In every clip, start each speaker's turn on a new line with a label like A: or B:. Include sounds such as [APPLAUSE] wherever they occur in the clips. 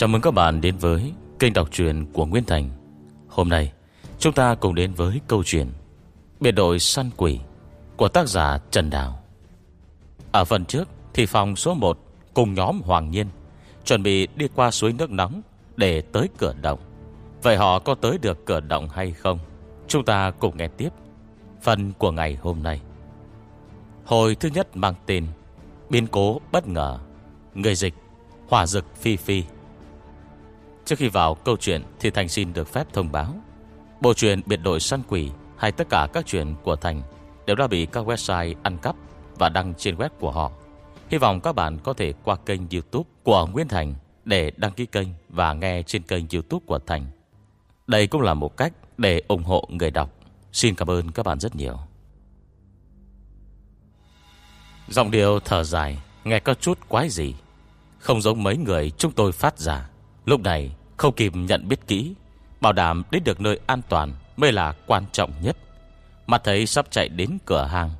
A: Chào mừng các bạn đến với kênh đọc truyện của Nguyên Thành. Hôm nay, chúng ta cùng đến với câu chuyện Biệt đội săn quỷ của tác giả Trần Đào. Ở phần trước thì phòng số 1 cùng nhóm Hoàng Nhiên Chuẩn bị đi qua suối nước nóng để tới cửa động. Vậy họ có tới được cửa động hay không? Chúng ta cùng nghe tiếp Phần của ngày hôm nay. Hồi thứ nhất mang tên Biến cố bất ngờ, Người dịch, Hỏa dực phi phi. Trước khi vào câu chuyện Thì Thành xin được phép thông báo. Bộ truyện biệt đội săn quỷ Hay tất cả các chuyện của Thành Đều đã bị các website ăn cắp Và đăng trên web của họ. Hy vọng các bạn có thể qua kênh youtube của Nguyên Thành Để đăng ký kênh Và nghe trên kênh youtube của Thành. Đây cũng là một cách để ủng hộ người đọc. Xin cảm ơn các bạn rất nhiều. Giọng điệu thở dài, Nghe có chút quái gì Không giống mấy người chúng tôi phát ra. Lúc này không kịp nhận biết kỹ, Bảo đảm đến được nơi an toàn Mới là quan trọng nhất. Mà thấy sắp chạy đến cửa hàng,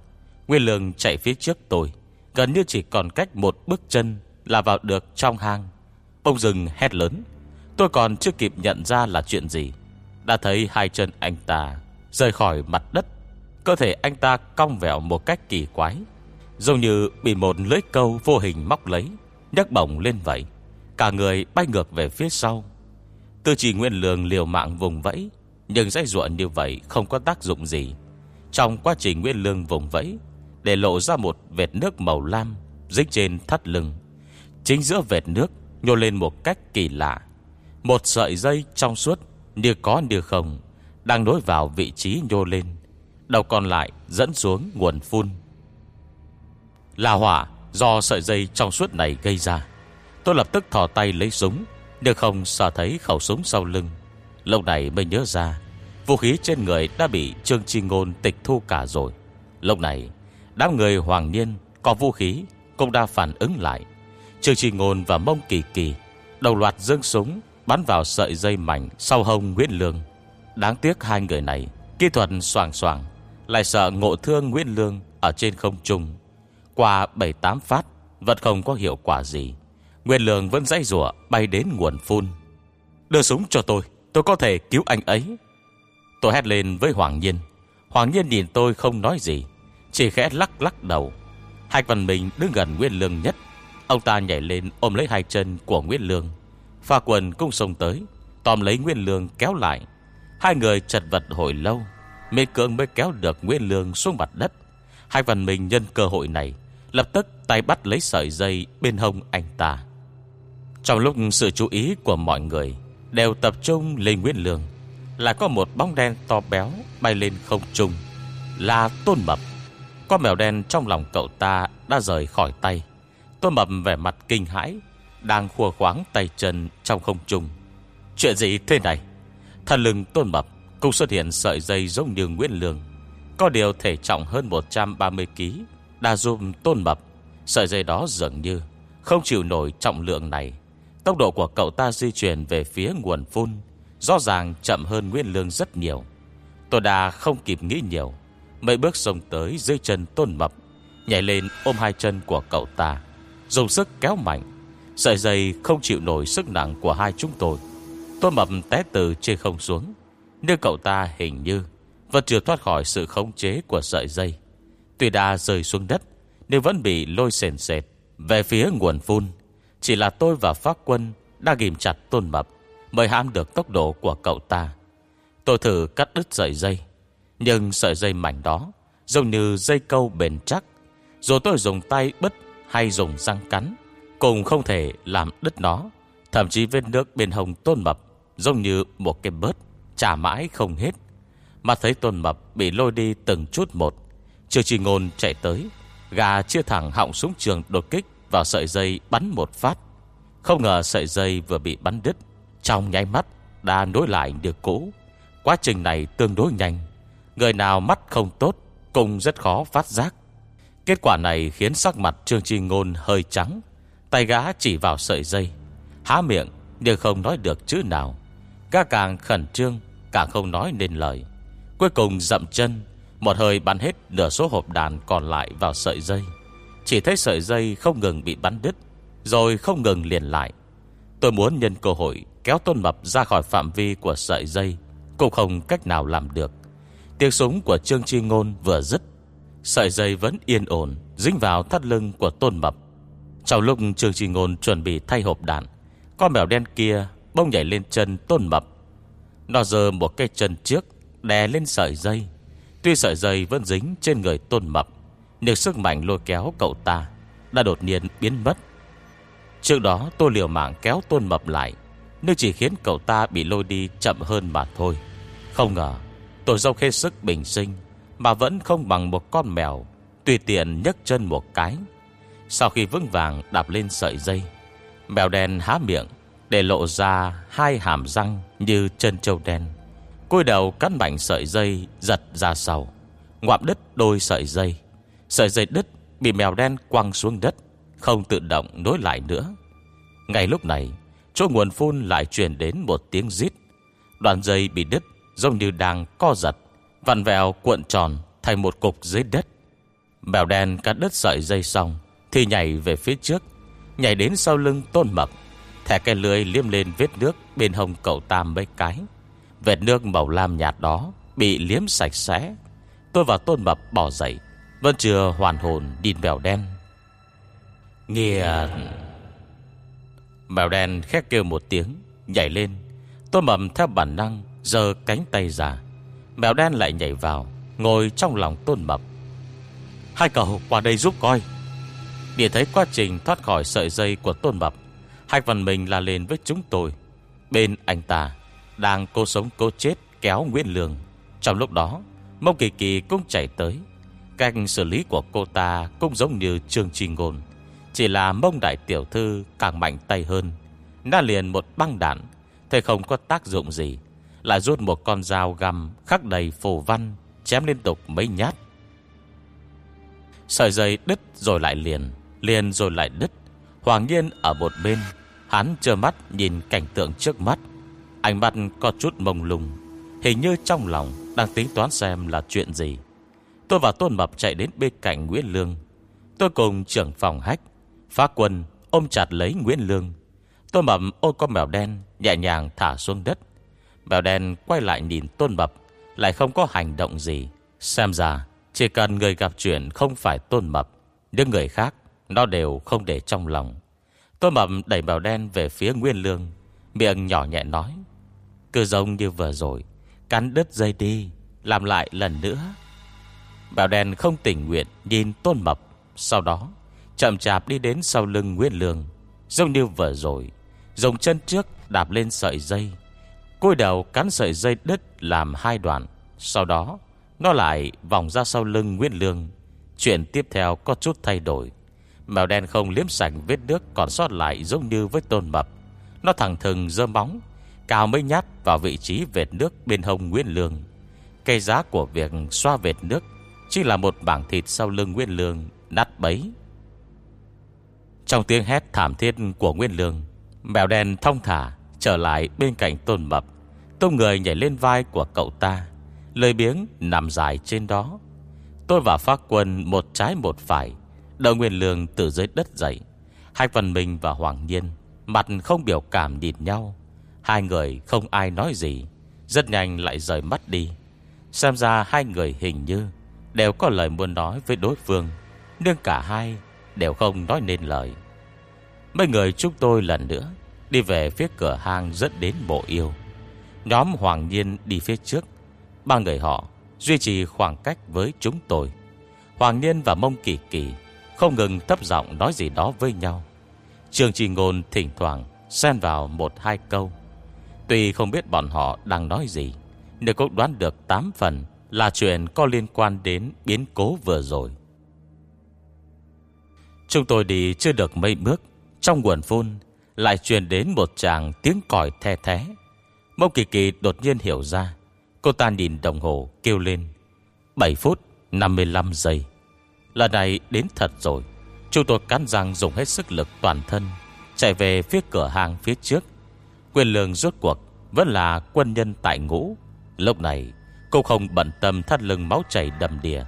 A: Nguyên lương chạy phía trước tôi, Gần như chỉ còn cách một bước chân Là vào được trong hang. Bông rừng hét lớn, Tôi còn chưa kịp nhận ra là chuyện gì. Đã thấy hai chân anh ta Rời khỏi mặt đất, Cơ thể anh ta cong vẹo một cách kỳ quái, Giống như bị một lưới câu vô hình móc lấy, nhấc bổng lên vậy, Cả người bay ngược về phía sau. Tư trì nguyên lường liều mạng vùng vẫy, Nhưng dây ruộng như vậy Không có tác dụng gì. Trong quá trình nguyên lương vùng vẫy, Để lộ ra một vệt nước màu lam Dính trên thắt lưng. Chính giữa vệt nước nhô lên một cách kỳ lạ. Một sợi dây trong suốt, Như có như không, Đang nối vào vị trí nhô lên, Đầu còn lại dẫn xuống nguồn phun. Là hỏa do sợi dây trong suốt này gây ra. Tôi lập tức thò tay lấy súng nhưng không sợ thấy khẩu súng sau lưng. Lâu này mới nhớ ra, Vũ khí trên người đã bị Trương Chi Ngôn tịch thu cả rồi. Lúc này, Đám người Hoàng Niên có vũ khí Cũng đã phản ứng lại. Trương Chi Ngôn và Mông Kỳ Kỳ Đầu loạt dương súng Bắn vào sợi dây mảnh sau hông Nguyễn Lương. Đáng tiếc hai người này, Kỹ thuật soàng soàng Lại sợ ngộ thương Nguyễn Lương Ở trên không trung. Qua 7-8 phát, Vẫn không có hiệu quả gì. Nguyên Lương vẫn dãy rủa bay đến nguồn phun. Đưa súng cho tôi Tôi có thể cứu anh ấy. Tôi hét lên với Hoàng Nhiên. Hoàng Nhiên nhìn tôi không nói gì, Chỉ khẽ lắc lắc đầu. Hạch Văn Minh đứng gần Nguyên Lương nhất. Ông ta nhảy lên ôm lấy hai chân của Nguyên Lương. Pha quần cũng xông tới Tòm lấy Nguyên Lương kéo lại. Hai người chật vật hồi lâu Mê cưỡng mới kéo được Nguyên Lương xuống mặt đất. Hai Văn Minh nhân cơ hội này, Lập tức tay bắt lấy sợi dây bên hông anh ta trong lúc sự chú ý của mọi người Đều tập trung lên Nguyễn Lương Là có một bóng đen to béo Bay lên không trung, Là Tôn Mập. Con mèo đen trong lòng cậu ta đã rời khỏi tay. Tôn Mập vẻ mặt kinh hãi, Đang khua khoáng tay chân trong không trung. Chuyện gì thế này? Thần lưng Tôn Mập Cũng xuất hiện sợi dây giống như Nguyễn Lương. Có điều thể trọng hơn 130kg Đã giúp Tôn Mập. Sợi dây đó dường như Không chịu nổi trọng lượng này. Tốc độ của cậu ta di chuyển về phía nguồn phun, Rõ ràng chậm hơn Nguyên Lương rất nhiều. Tôi đã không kịp nghĩ nhiều, Mấy bước xông tới dưới chân tôn mập, Nhảy lên ôm hai chân của cậu ta, Dùng sức kéo mạnh, Sợi dây không chịu nổi sức nặng của hai chúng tôi. Tôn mập té từ trên không xuống, Nhưng cậu ta hình như Vẫn chưa thoát khỏi sự khống chế của sợi dây. Tuy đã rơi xuống đất, Nhưng vẫn bị lôi sền sệt Về phía nguồn phun chỉ là tôi và Pháp Quân Đã ghim chặt tôn mập, Mới hãm được tốc độ của cậu ta. Tôi thử cắt đứt sợi dây, Nhưng sợi dây mảnh đó Giống như dây câu bền chắc. Dù tôi dùng tay bứt hay dùng răng cắn, Cũng không thể làm đứt nó. Thậm chí vết nước bên hồng tôn mập Giống như một cái bớt Trả mãi không hết. Mà thấy tôn mập bị lôi đi từng chút một trừ trì ngôn chạy tới, Gà chia thẳng họng súng trường đột kích vào sợi dây bắn một phát. Không ngờ sợi dây vừa bị bắn đứt, Trong nháy mắt đã nối lại được cũ. Quá trình này tương đối nhanh, Người nào mắt không tốt Cũng rất khó phát giác. Kết quả này khiến sắc mặt Trương Chi Ngôn hơi trắng, Tay gã chỉ vào sợi dây, Há miệng nhưng không nói được chữ nào. Gã càng khẩn trương, Càng không nói nên lời. Cuối cùng dậm chân, Một hơi bắn hết nửa số hộp đàn còn lại vào sợi dây chỉ thấy sợi dây không ngừng bị bắn đứt, Rồi không ngừng liền lại. Tôi muốn nhân cơ hội Kéo Tôn Mập ra khỏi phạm vi của sợi dây, Cũng không cách nào làm được. Tiếng súng của Trương Chi Ngôn vừa dứt, Sợi dây vẫn yên ổn, Dính vào thắt lưng của Tôn Mập. Trong lúc Trương Chi Ngôn chuẩn bị thay hộp đạn, Con mèo đen kia bông nhảy lên chân Tôn Mập. Nó dơ một cái chân trước, Đè lên sợi dây. Tuy sợi dây vẫn dính trên người Tôn Mập nhưng sức mạnh lôi kéo cậu ta Đã đột nhiên biến mất. Trước đó tôi liều mạng kéo Tôn Mập lại, Nhưng chỉ khiến cậu ta bị lôi đi chậm hơn mà thôi. Không ngờ, Tôi dốc hết sức bình sinh Mà vẫn không bằng một con mèo, Tùy tiện nhấc chân một cái. Sau khi vững vàng đạp lên sợi dây, Mèo đen há miệng Để lộ ra hai hàm răng Như chân trâu đen. Cúi đầu cắn mảnh sợi dây Giật ra sau, Ngoạm đứt đôi sợi dây. Sợi dây đứt bị mèo đen quăng xuống đất, Không tự động nối lại nữa. Ngay lúc này, Chỗ nguồn phun lại truyền đến một tiếng rít. Đoạn dây bị đứt Giống như đang co giật, Vặn vẹo cuộn tròn thành một cục dưới đất. Mèo đen cắt đứt sợi dây xong Thì nhảy về phía trước, Nhảy đến sau lưng tôn mập Thẻ cây lưới liêm lên vết nước Bên hông cậu tam mấy cái. Vệt nước màu lam nhạt đó Bị liếm sạch sẽ. Tôi và tôn mập bỏ dậy vẫn chưa hoàn hồn nhìn mèo đen. Nghiền Mèo đen khét kêu một tiếng, Nhảy lên. Tôn mầm theo bản năng Giờ cánh tay ra. Mèo đen lại nhảy vào, Ngồi trong lòng tôn mập. Hai cậu qua đây giúp coi. Để thấy quá trình thoát khỏi sợi dây của tôn mập, Hai phần mình la lên với chúng tôi. Bên anh ta, Đang cố sống cố chết kéo Nguyễn Lương. Trong lúc đó, Mông Kỳ Kỳ cũng chạy tới. Cách xử lý của cô ta Cũng giống như Trương Trì Ngôn. Chỉ là mông đại tiểu thư càng mạnh tay hơn. Đã liền một băng đạn, Thế không có tác dụng gì. Lại rút một con dao găm Khắc đầy phù văn, Chém liên tục mấy nhát. Sợi dây đứt rồi lại liền Liền rồi lại đứt. Hoàng nhiên ở một bên, Hắn trơ mắt nhìn cảnh tượng trước mắt. Ánh mắt có chút mông lung, Hình như trong lòng Đang tính toán xem là chuyện gì. Tôi và Tôn Mập chạy đến bên cạnh Nguyễn Lương. Tôi cùng trưởng phòng hách, Phá quân, ôm chặt lấy Nguyễn Lương. Tôn Mập ôm con mèo đen, Nhẹ nhàng thả xuống đất. Mèo đen quay lại nhìn Tôn Mập, Lại không có hành động gì. Xem ra, chỉ cần người gặp chuyện không phải Tôn Mập, những người khác, Nó đều không để trong lòng. Tôn Mập đẩy mèo đen về phía Nguyên Lương, Miệng nhỏ nhẹ nói, Cứ giống như vừa rồi, Cắn đứt dây đi, Làm lại lần nữa. Bảo đen không tình nguyện Nhìn Tôn Mập, Sau đó chậm chạp đi đến sau lưng Nguyễn Lương. Giống như vừa rồi, Dùng chân trước đạp lên sợi dây Côi đầu cắn sợi dây đứt Làm hai đoạn, Sau đó nó lại vòng ra sau lưng Nguyễn Lương. Chuyện tiếp theo có chút thay đổi. Mèo đen không liếm sạch vết nước Còn sót lại giống như với tôn mập. Nó thẳng thừng dơ móng, Cào mấy nhát vào vị trí vệt nước Bên hông Nguyễn Lương. Cây giá của việc xoa vệt nước chỉ là một bảng thịt sau lưng Nguyên Lương Nát bấy. Trong tiếng hét thảm thiết của Nguyên Lương, Mèo đen thông thả Trở lại bên cạnh tôn mập Tông người nhảy lên vai của cậu ta Lời biếng nằm dài trên đó. Tôi và phát quân một trái một phải Đợi Nguyên Lương từ dưới đất dậy. Hai phần mình và Hoàng Nhiên, Mặt không biểu cảm nhìn nhau. Hai người không ai nói gì, Rất nhanh lại rời mắt đi. Xem ra hai người hình như Đều có lời muốn nói với đối phương, Nhưng cả hai đều không nói nên lời. Mấy người chúng tôi lần nữa Đi về phía cửa hang dẫn đến bộ yêu. Nhóm Hoàng Nhiên đi phía trước, Ba người họ duy trì khoảng cách với chúng tôi. Hoàng Niên và Mông Kỳ Kỳ Không ngừng thấp giọng nói gì đó với nhau. Trường Trì Ngôn thỉnh thoảng Xen vào một hai câu. Tuy không biết bọn họ đang nói gì, Nhưng cũng đoán được 8 phần là chuyện có liên quan đến biến cố vừa rồi. Chúng tôi đi chưa được mấy bước, Trong nguồn phun Lại truyền đến một chàng tiếng còi the thế Mông Kỳ Kỳ đột nhiên hiểu ra, Cô ta nhìn đồng hồ kêu lên 7 phút 55 giây. Lần này đến thật rồi, Chúng tôi cắn răng dùng hết sức lực toàn thân, Chạy về phía cửa hàng phía trước. Quyền lương rốt cuộc Vẫn là quân nhân tại ngũ, Lúc này cô không bận tâm thắt lưng máu chảy đầm đìa.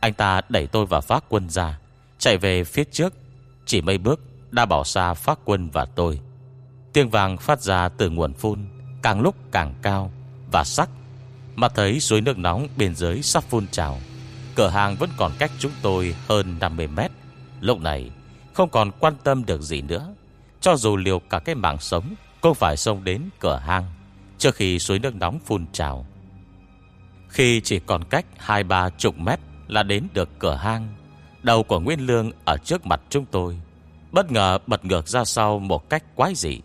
A: Anh ta đẩy tôi và phát quân ra, Chạy về phía trước. Chỉ mấy bước, đã bỏ xa phát quân và tôi. Tiếng vàng phát ra từ nguồn phun, Càng lúc càng cao Và sắc. Mà thấy suối nước nóng bên dưới sắp phun trào. Cửa hàng vẫn còn cách chúng tôi hơn 50 mét. Lúc này, Không còn quan tâm được gì nữa. Cho dù liều cả cái mạng sống, Cũng phải xông đến cửa hàng Trước khi suối nước nóng phun trào. Khi chỉ còn cách hai ba chục mét Là đến được cửa hang, Đầu của Nguyên Lương ở trước mặt chúng tôi. Bất ngờ bật ngược ra sau Một cách quái dị,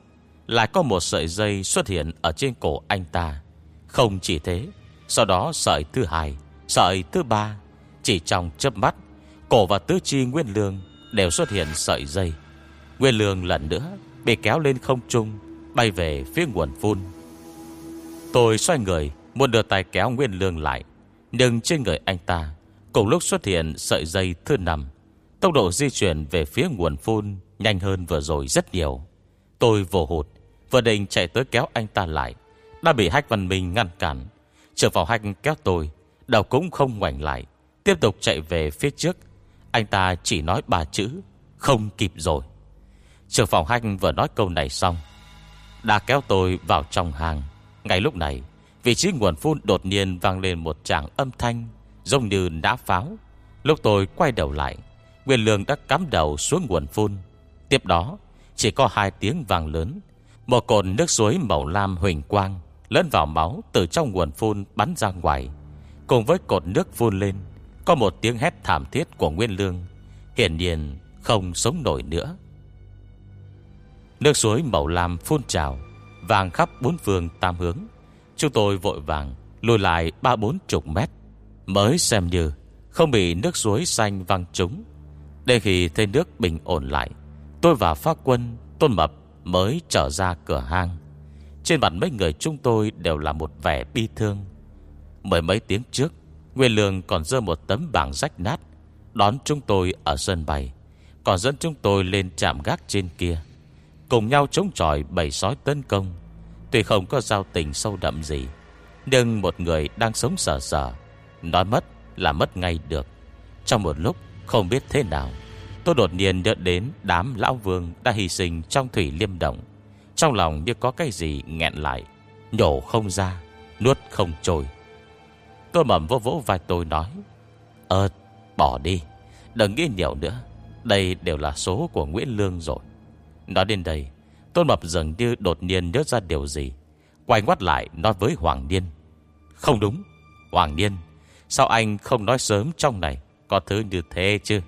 A: Lại có một sợi dây xuất hiện Ở trên cổ anh ta. Không chỉ thế, Sau đó sợi thứ hai, Sợi thứ ba, Chỉ trong chớp mắt, Cổ và tứ chi Nguyên Lương Đều xuất hiện sợi dây. Nguyên Lương lần nữa Bị kéo lên không trung, Bay về phía nguồn phun. Tôi xoay người Muốn đưa tay kéo Nguyên Lương lại. Nhưng trên người anh ta, Cùng lúc xuất hiện sợi dây thứ năm. Tốc độ di chuyển về phía nguồn phun Nhanh hơn vừa rồi rất nhiều. Tôi vồ hụt, Vừa định chạy tới kéo anh ta lại. Đã bị Hách Văn Minh ngăn cản. Trở vào Hách kéo tôi, Đầu cũng không ngoảnh lại. Tiếp tục chạy về phía trước. Anh ta chỉ nói ba chữ, Không kịp rồi. Trường phòng Hách vừa nói câu này xong, Đã kéo tôi vào trong hàng. Ngay lúc này Vị trí nguồn phun đột nhiên vang lên một tràng âm thanh, Giống như nã pháo. Lúc tôi quay đầu lại, Nguyên lương đã cắm đầu xuống nguồn phun. Tiếp đó, Chỉ có hai tiếng vang lớn. Một cột nước suối màu lam huỳnh quang Lớn vào máu từ trong nguồn phun bắn ra ngoài. Cùng với cột nước phun lên, Có một tiếng hét thảm thiết của Nguyên Lương, Hiển nhiên không sống nổi nữa. Nước suối màu lam phun trào Vàng khắp bốn phương tam hướng. Chúng tôi vội vàng Lùi lại ba bốn chục mét, Mới xem như Không bị nước suối xanh văng trúng. Để khi thấy nước bình ổn lại, Tôi và pháp quân, Tôn Mập mới trở ra cửa hang. Trên mặt mấy người chúng tôi Đều là một vẻ bi thương. Mười mấy tiếng trước, Nguyên Lương còn dơ một tấm bảng rách nát, Đón chúng tôi ở sân bay, Còn dẫn chúng tôi lên trạm gác trên kia, Cùng nhau chống chọi bầy sói tấn công. Tuy không có giao tình sâu đậm gì, Nhưng một người đang sống sờ sờ, Nói mất là mất ngay được. Trong một lúc, không biết thế nào, Tôi đột nhiên nhớ đến đám lão vương Đã hy sinh trong thủy liêm động. Trong lòng như có cái gì nghẹn lại, Nhổ không ra, Nuốt không trôi. Tôi mầm vô vỗ vai tôi nói Ờ bỏ đi, Đừng nghĩ nhiều nữa, Đây đều là số của Nguyễn Lương rồi. Nói đến đây Tôn Mập dường như đột nhiên nhớ ra điều gì, Quay ngoắt lại nói với Hoàng Niên. Không đúng, Hoàng Niên, Sao anh không nói sớm trong này, Có thứ như thế chứ?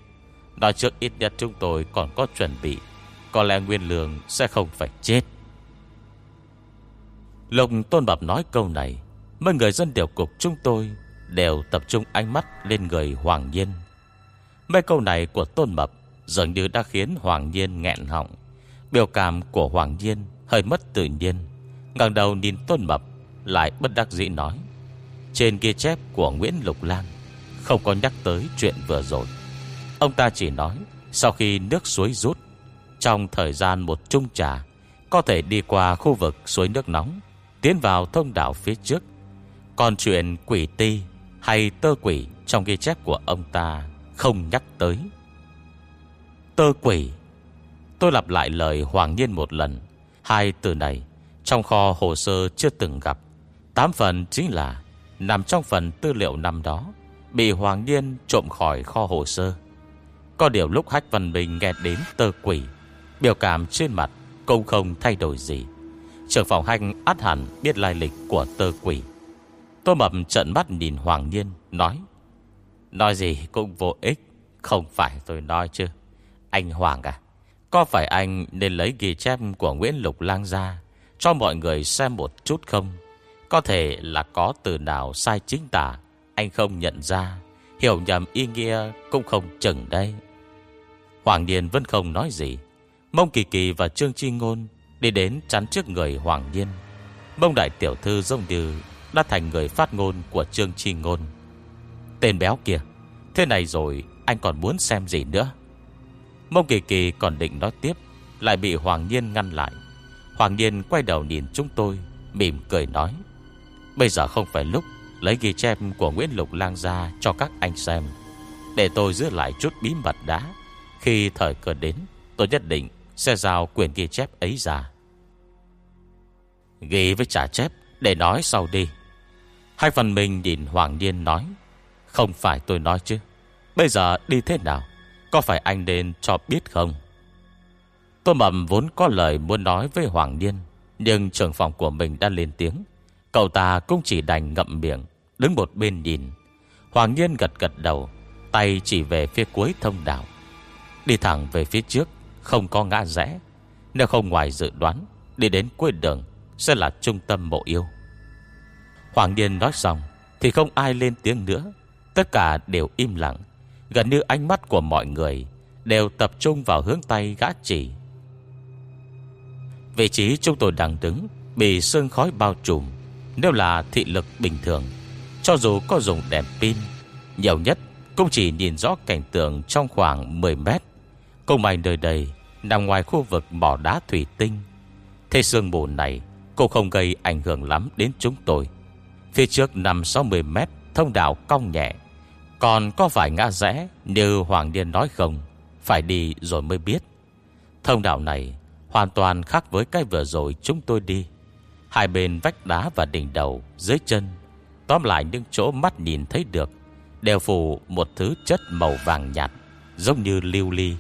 A: Nói trước ít nhất chúng tôi còn có chuẩn bị, Có lẽ Nguyên Lương sẽ không phải chết. Lục Tôn Mập nói câu này, Mấy người dân điều cục chúng tôi Đều tập trung ánh mắt lên người Hoàng Nhiên Mấy câu này của Tôn Mập Dường như đã khiến Hoàng Nhiên nghẹn họng. Biểu cảm của Hoàng Nhiên Hơi mất tự nhiên. Ngẩng đầu nhìn Tôn Mập, Lại bất đắc dĩ nói, Trên ghi chép của Nguyễn Lục Lan, Không có nhắc tới chuyện vừa rồi. Ông ta chỉ nói, Sau khi nước suối rút, Trong thời gian một chung trà, Có thể đi qua khu vực suối nước nóng, Tiến vào thông đảo phía trước. Còn chuyện quỷ ti Hay tơ quỷ Trong ghi chép của ông ta Không nhắc tới. Tơ quỷ? Tôi lặp lại lời Hoàng Nhiên một lần. Hai từ này, Trong kho hồ sơ chưa từng gặp. Tám phần chính là, Nằm trong phần tư liệu năm đó, Bị Hoàng Nhiên trộm khỏi kho hồ sơ. Có điều lúc Hách Văn Bình nghe đến tơ quỷ, Biểu cảm trên mặt Cũng không thay đổi gì. Trưởng phòng hành át hẳn biết lai lịch của tơ quỷ. Tôi mập trận mắt nhìn Hoàng Nhiên, Nói Nói gì cũng vô ích, Không phải tôi nói chứ. Anh Hoàng à có phải anh nên lấy ghi chép của Nguyễn Lục Lang ra, Cho mọi người xem một chút không? Có thể là có từ nào sai chính tả, Anh không nhận ra. Hiểu nhầm ý nghĩa cũng không chừng đây Hoàng Điền vẫn không nói gì. Mông Kỳ Kỳ và Trương Chi Ngôn Đi đến chắn trước người Hoàng Điên Mông Đại Tiểu Thư giống như Đã thành người phát ngôn của Trương Chi Ngôn. Tên béo kia, Thế này rồi anh còn muốn xem gì nữa? Mông Kỳ Kỳ còn định nói tiếp, Lại bị Hoàng Nhiên ngăn lại. Hoàng Nhiên quay đầu nhìn chúng tôi, Mỉm cười nói, Bây giờ không phải lúc Lấy ghi chép của Nguyễn Lục Lang ra cho các anh xem. Để tôi giữ lại chút bí mật đã. Khi thời cơ đến, Tôi nhất định sẽ giao quyền ghi chép ấy ra. Ghi với trả chép, Để nói sau đi. Hai phần mình nhìn Hoàng Niên nói, Không phải tôi nói chứ. Bây giờ đi thế nào? Có phải anh nên cho biết không? Tôi mầm vốn có lời muốn nói với Hoàng Niên, Nhưng trưởng phòng của mình đã lên tiếng. Cậu ta cũng chỉ đành ngậm miệng, Đứng một bên nhìn. Hoàng Niên gật gật đầu, Tay chỉ về phía cuối thông đạo. Đi thẳng về phía trước, Không có ngã rẽ. Nếu không ngoài dự đoán, Đi đến cuối đường Sẽ là trung tâm mộ yêu. Hoàng Niên nói xong Thì không ai lên tiếng nữa, Tất cả đều im lặng. Gần như ánh mắt của mọi người Đều tập trung vào hướng tay gã chỉ. Vị trí chúng tôi đang đứng Bị sương khói bao trùm, Nếu là thị lực bình thường, Cho dù có dùng đèn pin, Nhiều nhất cũng chỉ nhìn rõ cảnh tượng Trong khoảng 10 mét. Công mày nơi đây Nằm ngoài khu vực mỏ đá thủy tinh, Thế sương mù này Cũng không gây ảnh hưởng lắm đến chúng tôi. Phía trước nằm 60 mét Thông đạo cong nhẹ còn có phải ngã rẽ Như Hoàng Điên nói không, Phải đi rồi mới biết. Thông đạo này Hoàn toàn khác với cái vừa rồi chúng tôi đi. Hai bên vách đá và đỉnh đầu, Dưới chân, Tóm lại những chỗ mắt nhìn thấy được, Đều phủ một thứ chất màu vàng nhạt, Giống như lưu ly.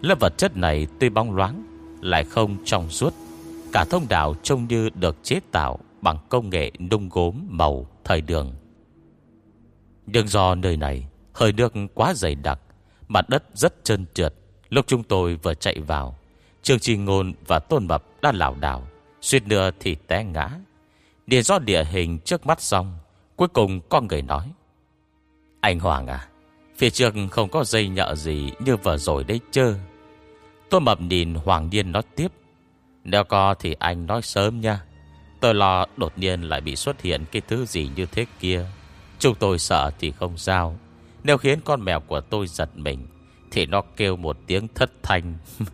A: Lớp vật chất này tuy bóng loáng, Lại không trong suốt. Cả thông đạo trông như được chế tạo Bằng công nghệ nung gốm màu thời đường. Nhưng do nơi này Hơi nước quá dày đặc, Mặt đất rất trơn trượt, Lúc chúng tôi vừa chạy vào, Trương Trì Ngôn và Tôn Mập đã lảo đảo xuyên nữa thì té ngã. Điền do địa hình trước mắt xong, Cuối cùng con người nói, Anh Hoàng à Phía trước không có dây nhợ gì Như vừa rồi đấy chơ Tôn Mập nhìn Hoàng Điên nói tiếp, Nếu có thì anh nói sớm nha, Tôi lo đột nhiên lại bị xuất hiện Cái thứ gì như thế kia. Chúng tôi sợ thì không sao. Nếu khiến con mèo của tôi giật mình, Thì nó kêu một tiếng thất thanh. [LAUGHS]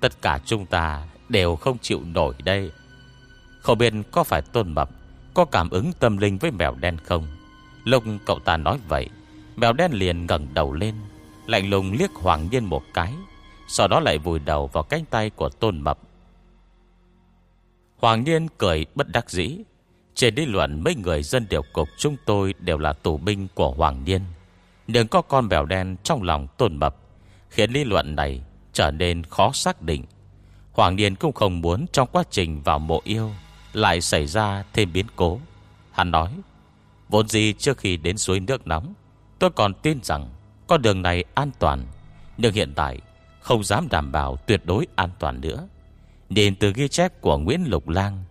A: Tất cả chúng ta đều không chịu nổi đây. Không biết có phải tôn mập Có cảm ứng tâm linh với mèo đen không? Lúc cậu ta nói vậy, Mèo đen liền ngẩng đầu lên, Lạnh lùng liếc Hoàng Nhiên một cái, Sau đó lại vùi đầu vào cánh tay của tôn mập. Hoàng Nhiên cười bất đắc dĩ. Trên lý luận mấy người dân điều cục Chúng tôi đều là tù binh của Hoàng niên Nhưng có con bèo đen trong lòng tôn mập Khiến lý luận này trở nên khó xác định. Hoàng Niên cũng không muốn trong quá trình vào mộ yêu lại xảy ra thêm biến cố. Hắn nói, vốn gì trước khi đến suối nước nóng, tôi còn tin rằng con đường này an toàn. Nhưng hiện tại không dám đảm bảo tuyệt đối an toàn nữa. đến từ ghi chép của Nguyễn Lục Lang,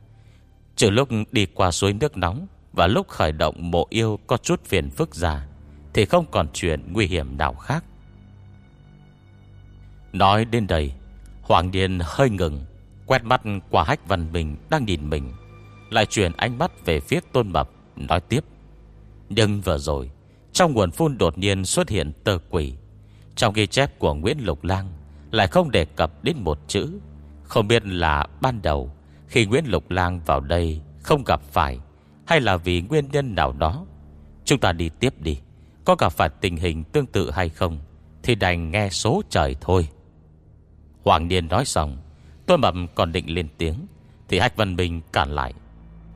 A: trừ lúc đi qua suối nước nóng và lúc khởi động mộ yêu có chút phiền phức ra, thì không còn chuyện nguy hiểm nào khác. Nói đến đây Hoàng Điền hơi ngừng Quét mắt qua hách văn bình đang nhìn mình Lại chuyển ánh mắt về phía tôn mập Nói tiếp Nhưng vừa rồi Trong nguồn phun đột nhiên xuất hiện tơ quỷ Trong ghi chép của Nguyễn Lục Lang Lại không đề cập đến một chữ Không biết là ban đầu khi Nguyễn Lục Lang vào đây, Không gặp phải, Hay là vì nguyên nhân nào đó, Chúng ta đi tiếp đi. Có gặp phải tình hình tương tự hay không, Thì đành nghe số trời thôi. Hoàng Niên nói xong Tôi mập còn định lên tiếng, Thì Hách Văn Bình cản lại.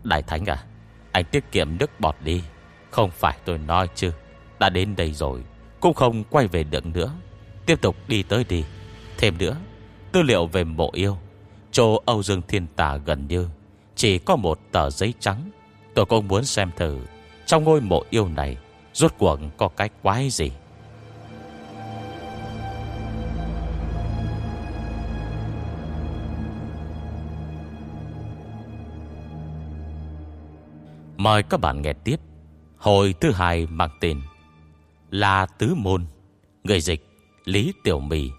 A: Đại Thánh à Anh tiết kiệm nước bọt đi. Không phải tôi nói chứ, Đã đến đây rồi, Cũng không quay về được nữa. Tiếp tục đi tới đi. Thêm nữa, Tư liệu về mộ yêu Chỗ Âu Dương Thiên Tà gần như Chỉ có một tờ giấy trắng. Tôi cũng muốn xem thử Trong ngôi mộ yêu này Rốt cuộc có cái quái gì. Mời các bạn nghe tiếp. Hồi thứ hai mang tên Là Tứ Môn, Người dịch, Lý Tiểu Mì.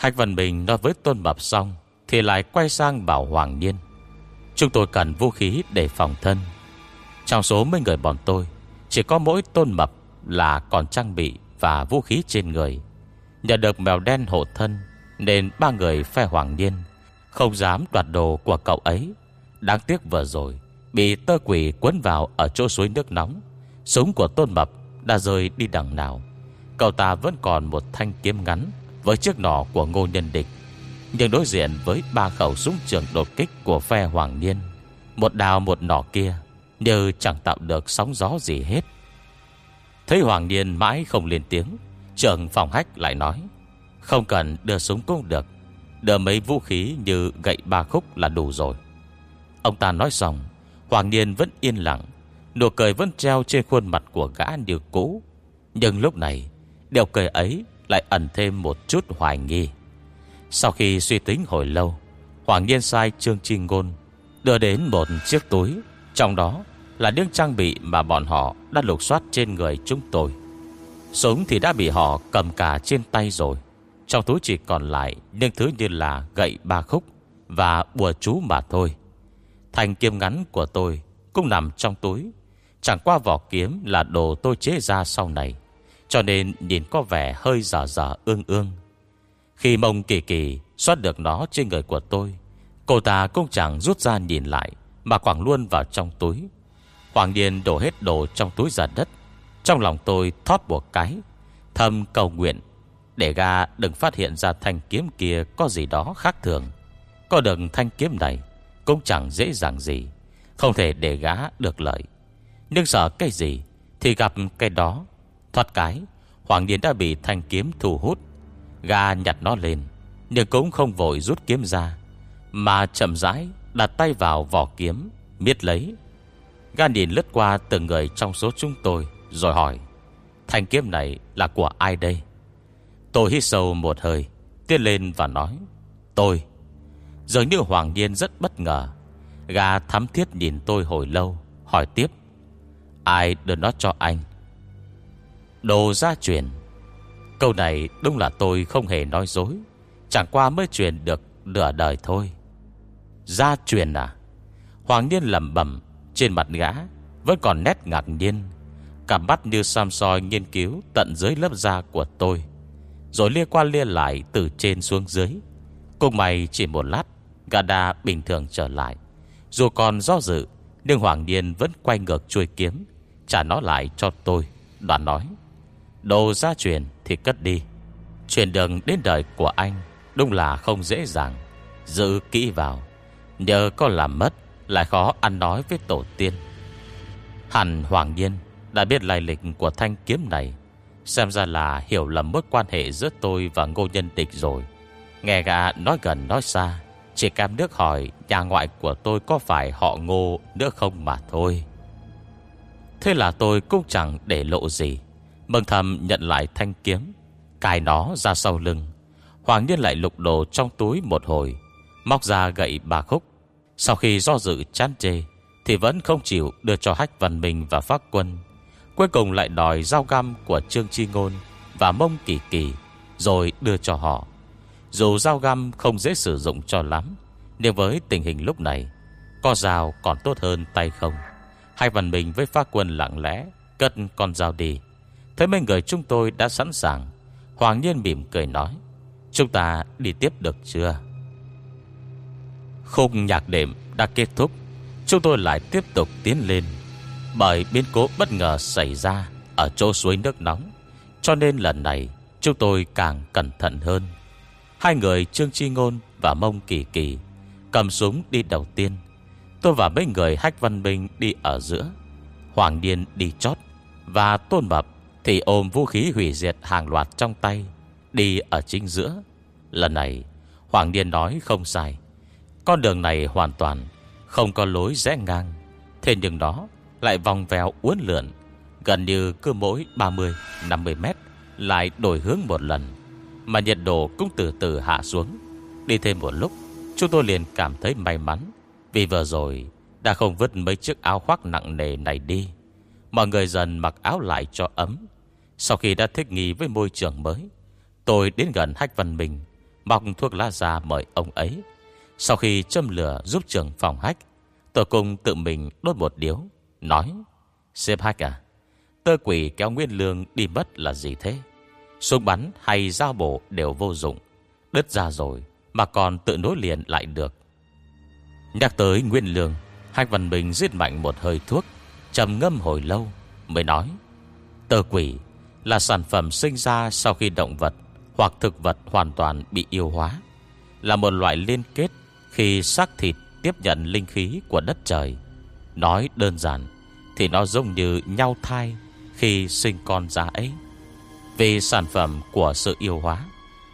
A: Hạch Văn Bình nói với Tôn Mập xong Thì lại quay sang bảo Hoàng Niên. Chúng tôi cần vũ khí để phòng thân. Trong số mấy người bọn tôi, Chỉ có mỗi Tôn Mập Là còn trang bị và vũ khí trên người. Nhờ được mèo đen hộ thân, Nên ba người phe Hoàng Niên không dám đoạt đồ của cậu ấy. Đáng tiếc vừa rồi, Bị tơ quỷ cuốn vào ở chỗ suối nước nóng. Súng của Tôn Mập Đã rơi đi đằng nào. Cậu ta vẫn còn một thanh kiếm ngắn. Với chiếc nỏ của ngô nhân địch, Nhưng đối diện với ba khẩu súng trường đột kích Của phe Hoàng Niên, Một đào một nỏ kia Như chẳng tạo được sóng gió gì hết. Thấy Hoàng Niên mãi không lên tiếng, Trưởng phòng hách lại nói, Không cần đưa súng cũng được, Đưa mấy vũ khí như gậy ba khúc là đủ rồi. Ông ta nói xong, Hoàng Niên vẫn yên lặng, Nụ cười vẫn treo trên khuôn mặt của gã như cũ. Nhưng lúc này, Điều cười ấy lại ẩn thêm một chút hoài nghi. Sau khi suy tính hồi lâu, Hoàng Niên sai, Trương Trinh Ngôn Đưa đến một chiếc túi, Trong đó là những trang bị mà bọn họ đã lục soát trên người chúng tôi. Súng thì đã bị họ cầm cả trên tay rồi, Trong túi chỉ còn lại những thứ như là gậy ba khúc Và bùa chú mà thôi. Thành kiếm ngắn của tôi cũng nằm trong túi, Chẳng qua vỏ kiếm là đồ tôi chế ra sau này. Cho nên nhìn có vẻ hơi dở dở ương ương. Khi mông kỳ kỳ Xoát được nó trên người của tôi, Cô ta cũng chẳng rút ra nhìn lại, Mà quảng luôn vào trong túi. Hoàng Điền đổ hết đồ trong túi ra đất. Trong lòng tôi thoát một cái, Thầm cầu nguyện, Để ga đừng phát hiện ra thanh kiếm kia Có gì đó khác thường. Có đừng thanh kiếm này Cũng chẳng dễ dàng gì, Không thể để gá được lợi. Nhưng sợ cái gì Thì gặp cái đó. Thoát cái, Hoàng Điền đã bị thanh kiếm thu hút. Gà nhặt nó lên, Nhưng cũng không vội rút kiếm ra, Mà chậm rãi đặt tay vào vỏ kiếm, Miết lấy. Gà nhìn lướt qua từng người trong số chúng tôi, Rồi hỏi, Thanh kiếm này là của ai đây? Tôi hít sâu một hơi, Tiến lên và nói, Tôi. Dường như Hoàng Điên rất bất ngờ, Gà thắm thiết nhìn tôi hồi lâu, Hỏi tiếp, Ai đưa nó cho anh? Đồ gia truyền. Câu này đúng là tôi không hề nói dối. Chẳng qua mới truyền được nửa đời thôi. Gia truyền à? Hoàng Niên lầm bẩm Trên mặt gã, Vẫn còn nét ngạc nhiên. Cả mắt như xăm soi nghiên cứu Tận dưới lớp da của tôi. Rồi lia qua lia lại từ trên xuống dưới. Cùng mày chỉ một lát, gã đa bình thường trở lại. Dù còn do dự, Nhưng Hoàng Niên vẫn quay ngược chuôi kiếm, Trả nó lại cho tôi Đoàn nói. Đồ gia truyền thì cất đi. Truyền đường đến đời của anh Đúng là không dễ dàng. Giữ kỹ vào, Nhờ có làm mất Lại khó ăn nói với tổ tiên. Hẳn Hoàng Nhiên Đã biết lai lịch của thanh kiếm này, Xem ra là hiểu lầm mối quan hệ giữa tôi và ngô nhân tịch rồi. Nghe gà nói gần nói xa, Chỉ cam nước hỏi Nhà ngoại của tôi có phải họ ngô nữa không mà thôi. Thế là tôi cũng chẳng để lộ gì. Mừng thầm nhận lại thanh kiếm, Cài nó ra sau lưng. Hoàng Nhiên lại lục đồ trong túi một hồi, Móc ra gậy bà khúc. Sau khi do dự chán chê, Thì vẫn không chịu đưa cho Hách Văn Minh và Pháp Quân. Cuối cùng lại đòi dao găm của Trương Chi Ngôn Và Mông Kỳ Kỳ, Rồi đưa cho họ. Dù dao găm không dễ sử dụng cho lắm, Nhưng với tình hình lúc này, Có dao còn tốt hơn tay không. Hai Văn Minh với Pháp Quân lặng lẽ Cất con dao đi. Thấy mấy người chúng tôi đã sẵn sàng, Hoàng Nhiên mỉm cười nói, Chúng ta đi tiếp được chưa? Khung nhạc đệm đã kết thúc, Chúng tôi lại tiếp tục tiến lên. Bởi biến cố bất ngờ xảy ra Ở chỗ suối nước nóng, Cho nên lần này Chúng tôi càng cẩn thận hơn. Hai người Trương Chi Ngôn và Mông Kỳ Kỳ Cầm súng đi đầu tiên. Tôi và mấy người Hách Văn Minh đi ở giữa. Hoàng Điên đi chót Và Tôn Mập thì ôm vũ khí hủy diệt hàng loạt trong tay, Đi ở chính giữa. Lần này, Hoàng Niên nói không sai. Con đường này hoàn toàn Không có lối rẽ ngang. Thế nhưng đó lại vòng vèo uốn lượn, Gần như cứ mỗi 30-50 mét Lại đổi hướng một lần, Mà nhiệt độ cũng từ từ hạ xuống. Đi thêm một lúc, Chúng tôi liền cảm thấy may mắn, Vì vừa rồi Đã không vứt mấy chiếc áo khoác nặng nề này đi. Mọi người dần mặc áo lại cho ấm sau khi đã thích nghi với môi trường mới, Tôi đến gần Hách Văn Minh Mọc thuốc lá ra mời ông ấy. Sau khi châm lửa giúp trưởng phòng Hách, Tôi cùng tự mình đốt một điếu, Nói Xếp Hách à Tơ quỷ kéo Nguyên Lương đi mất là gì thế? Súng bắn hay dao bổ đều vô dụng, Đứt ra rồi Mà còn tự nối liền lại được. Nhắc tới Nguyên Lương, Hách Văn Minh giết mạnh một hơi thuốc, trầm ngâm hồi lâu, Mới nói, Tơ quỷ là sản phẩm sinh ra sau khi động vật Hoặc thực vật hoàn toàn bị yêu hóa, Là một loại liên kết Khi xác thịt tiếp nhận linh khí của đất trời. Nói đơn giản Thì nó giống như nhau thai Khi sinh con ra ấy. Vì sản phẩm của sự yêu hóa,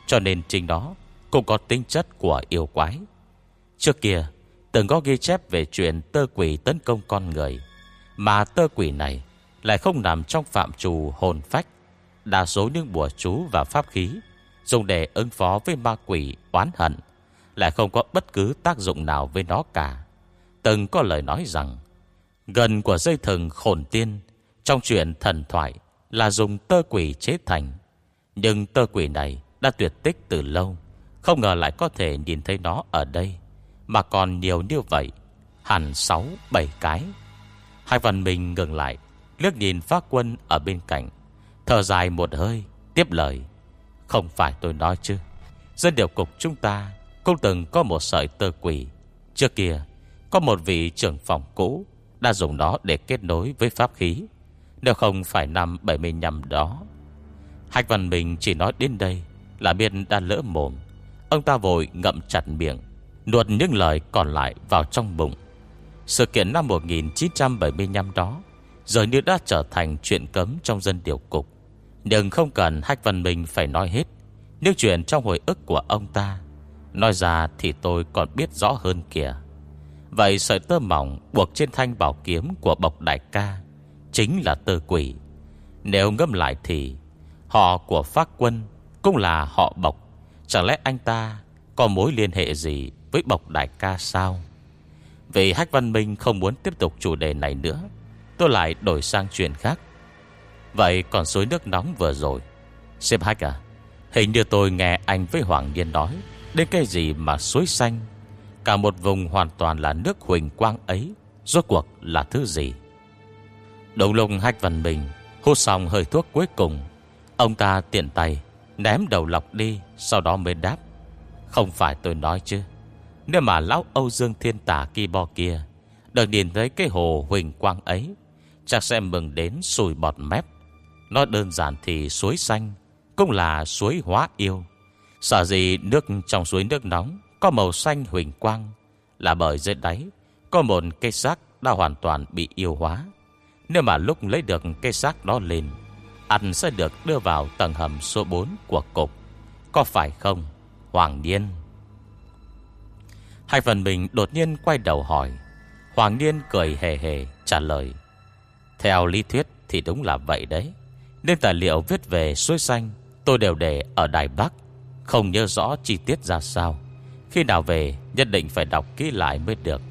A: Cho nên chính đó Cũng có tính chất của yêu quái. Trước kia, Từng có ghi chép về chuyện tơ quỷ tấn công con người, Mà tơ quỷ này Lại không nằm trong phạm trù hồn phách Đa số những bùa chú và pháp khí, Dùng để ứng phó với ma quỷ, oán hận, Lại không có bất cứ tác dụng nào với nó cả. Từng có lời nói rằng, Gần của dây thừng khổn tiên, Trong chuyện thần thoại Là dùng tơ quỷ chế thành. Nhưng tơ quỷ này Đã tuyệt tích từ lâu, Không ngờ lại có thể nhìn thấy nó ở đây, Mà còn nhiều như vậy, Hẳn 6-7 cái. Hai phần mình ngừng lại, Liếc nhìn phát quân ở bên cạnh. Thở dài một hơi, Tiếp lời. Không phải tôi nói chứ. Dân điều cục chúng ta Cũng từng có một sợi tơ quỷ. Trước kia, Có một vị trưởng phòng cũ Đã dùng nó để kết nối với pháp khí. Nếu không phải năm 75 đó Hạch Văn mình chỉ nói đến đây Là biết đã lỡ mồm. Ông ta vội ngậm chặt miệng Nuột những lời còn lại vào trong bụng. Sự kiện năm 1975 đó Giờ như đã trở thành chuyện cấm trong dân điều cục. Nhưng không cần Hách Văn Minh phải nói hết. Nếu chuyện trong hồi ức của ông ta, Nói ra thì tôi còn biết rõ hơn kìa. Vậy sợi tơ mỏng buộc trên thanh bảo kiếm của bộc đại ca Chính là tơ quỷ. Nếu ngâm lại thì Họ của phát quân Cũng là họ bộc. Chẳng lẽ anh ta có mối liên hệ gì Với bộc đại ca sao? Vì Hách Văn Minh không muốn tiếp tục chủ đề này nữa, Tôi lại đổi sang chuyện khác. Vậy còn suối nước nóng vừa rồi. Xem Hách à Hình như tôi nghe anh với Hoàng Nhiên nói Đến cái gì mà suối xanh. Cả một vùng hoàn toàn là nước huỳnh quang ấy. Rốt cuộc là thứ gì? Đồng lùng Hách Văn mình, Hút xong hơi thuốc cuối cùng. Ông ta tiện tay Ném đầu lọc đi Sau đó mới đáp. Không phải tôi nói chứ. Nếu mà lão Âu Dương Thiên Tả kỳ bò kia Được nhìn thấy cái hồ huỳnh quang ấy Chắc sẽ mừng đến sùi bọt mép. Nói đơn giản thì suối xanh, Cũng là suối hóa yêu. Sợ gì nước trong suối nước nóng, Có màu xanh huỳnh quang. Là bởi dưới đáy, Có một cây xác đã hoàn toàn bị yêu hóa. Nếu mà lúc lấy được cây xác đó lên, Ăn sẽ được đưa vào tầng hầm số 4 của cục. Có phải không, Hoàng Niên? Hai phần mình đột nhiên quay đầu hỏi. Hoàng Niên cười hề hề trả lời. Theo lý thuyết thì đúng là vậy đấy. Nên tài liệu viết về suối xanh Tôi đều để ở Đài Bắc. Không nhớ rõ chi tiết ra sao. Khi nào về, nhất định phải đọc kỹ lại mới được.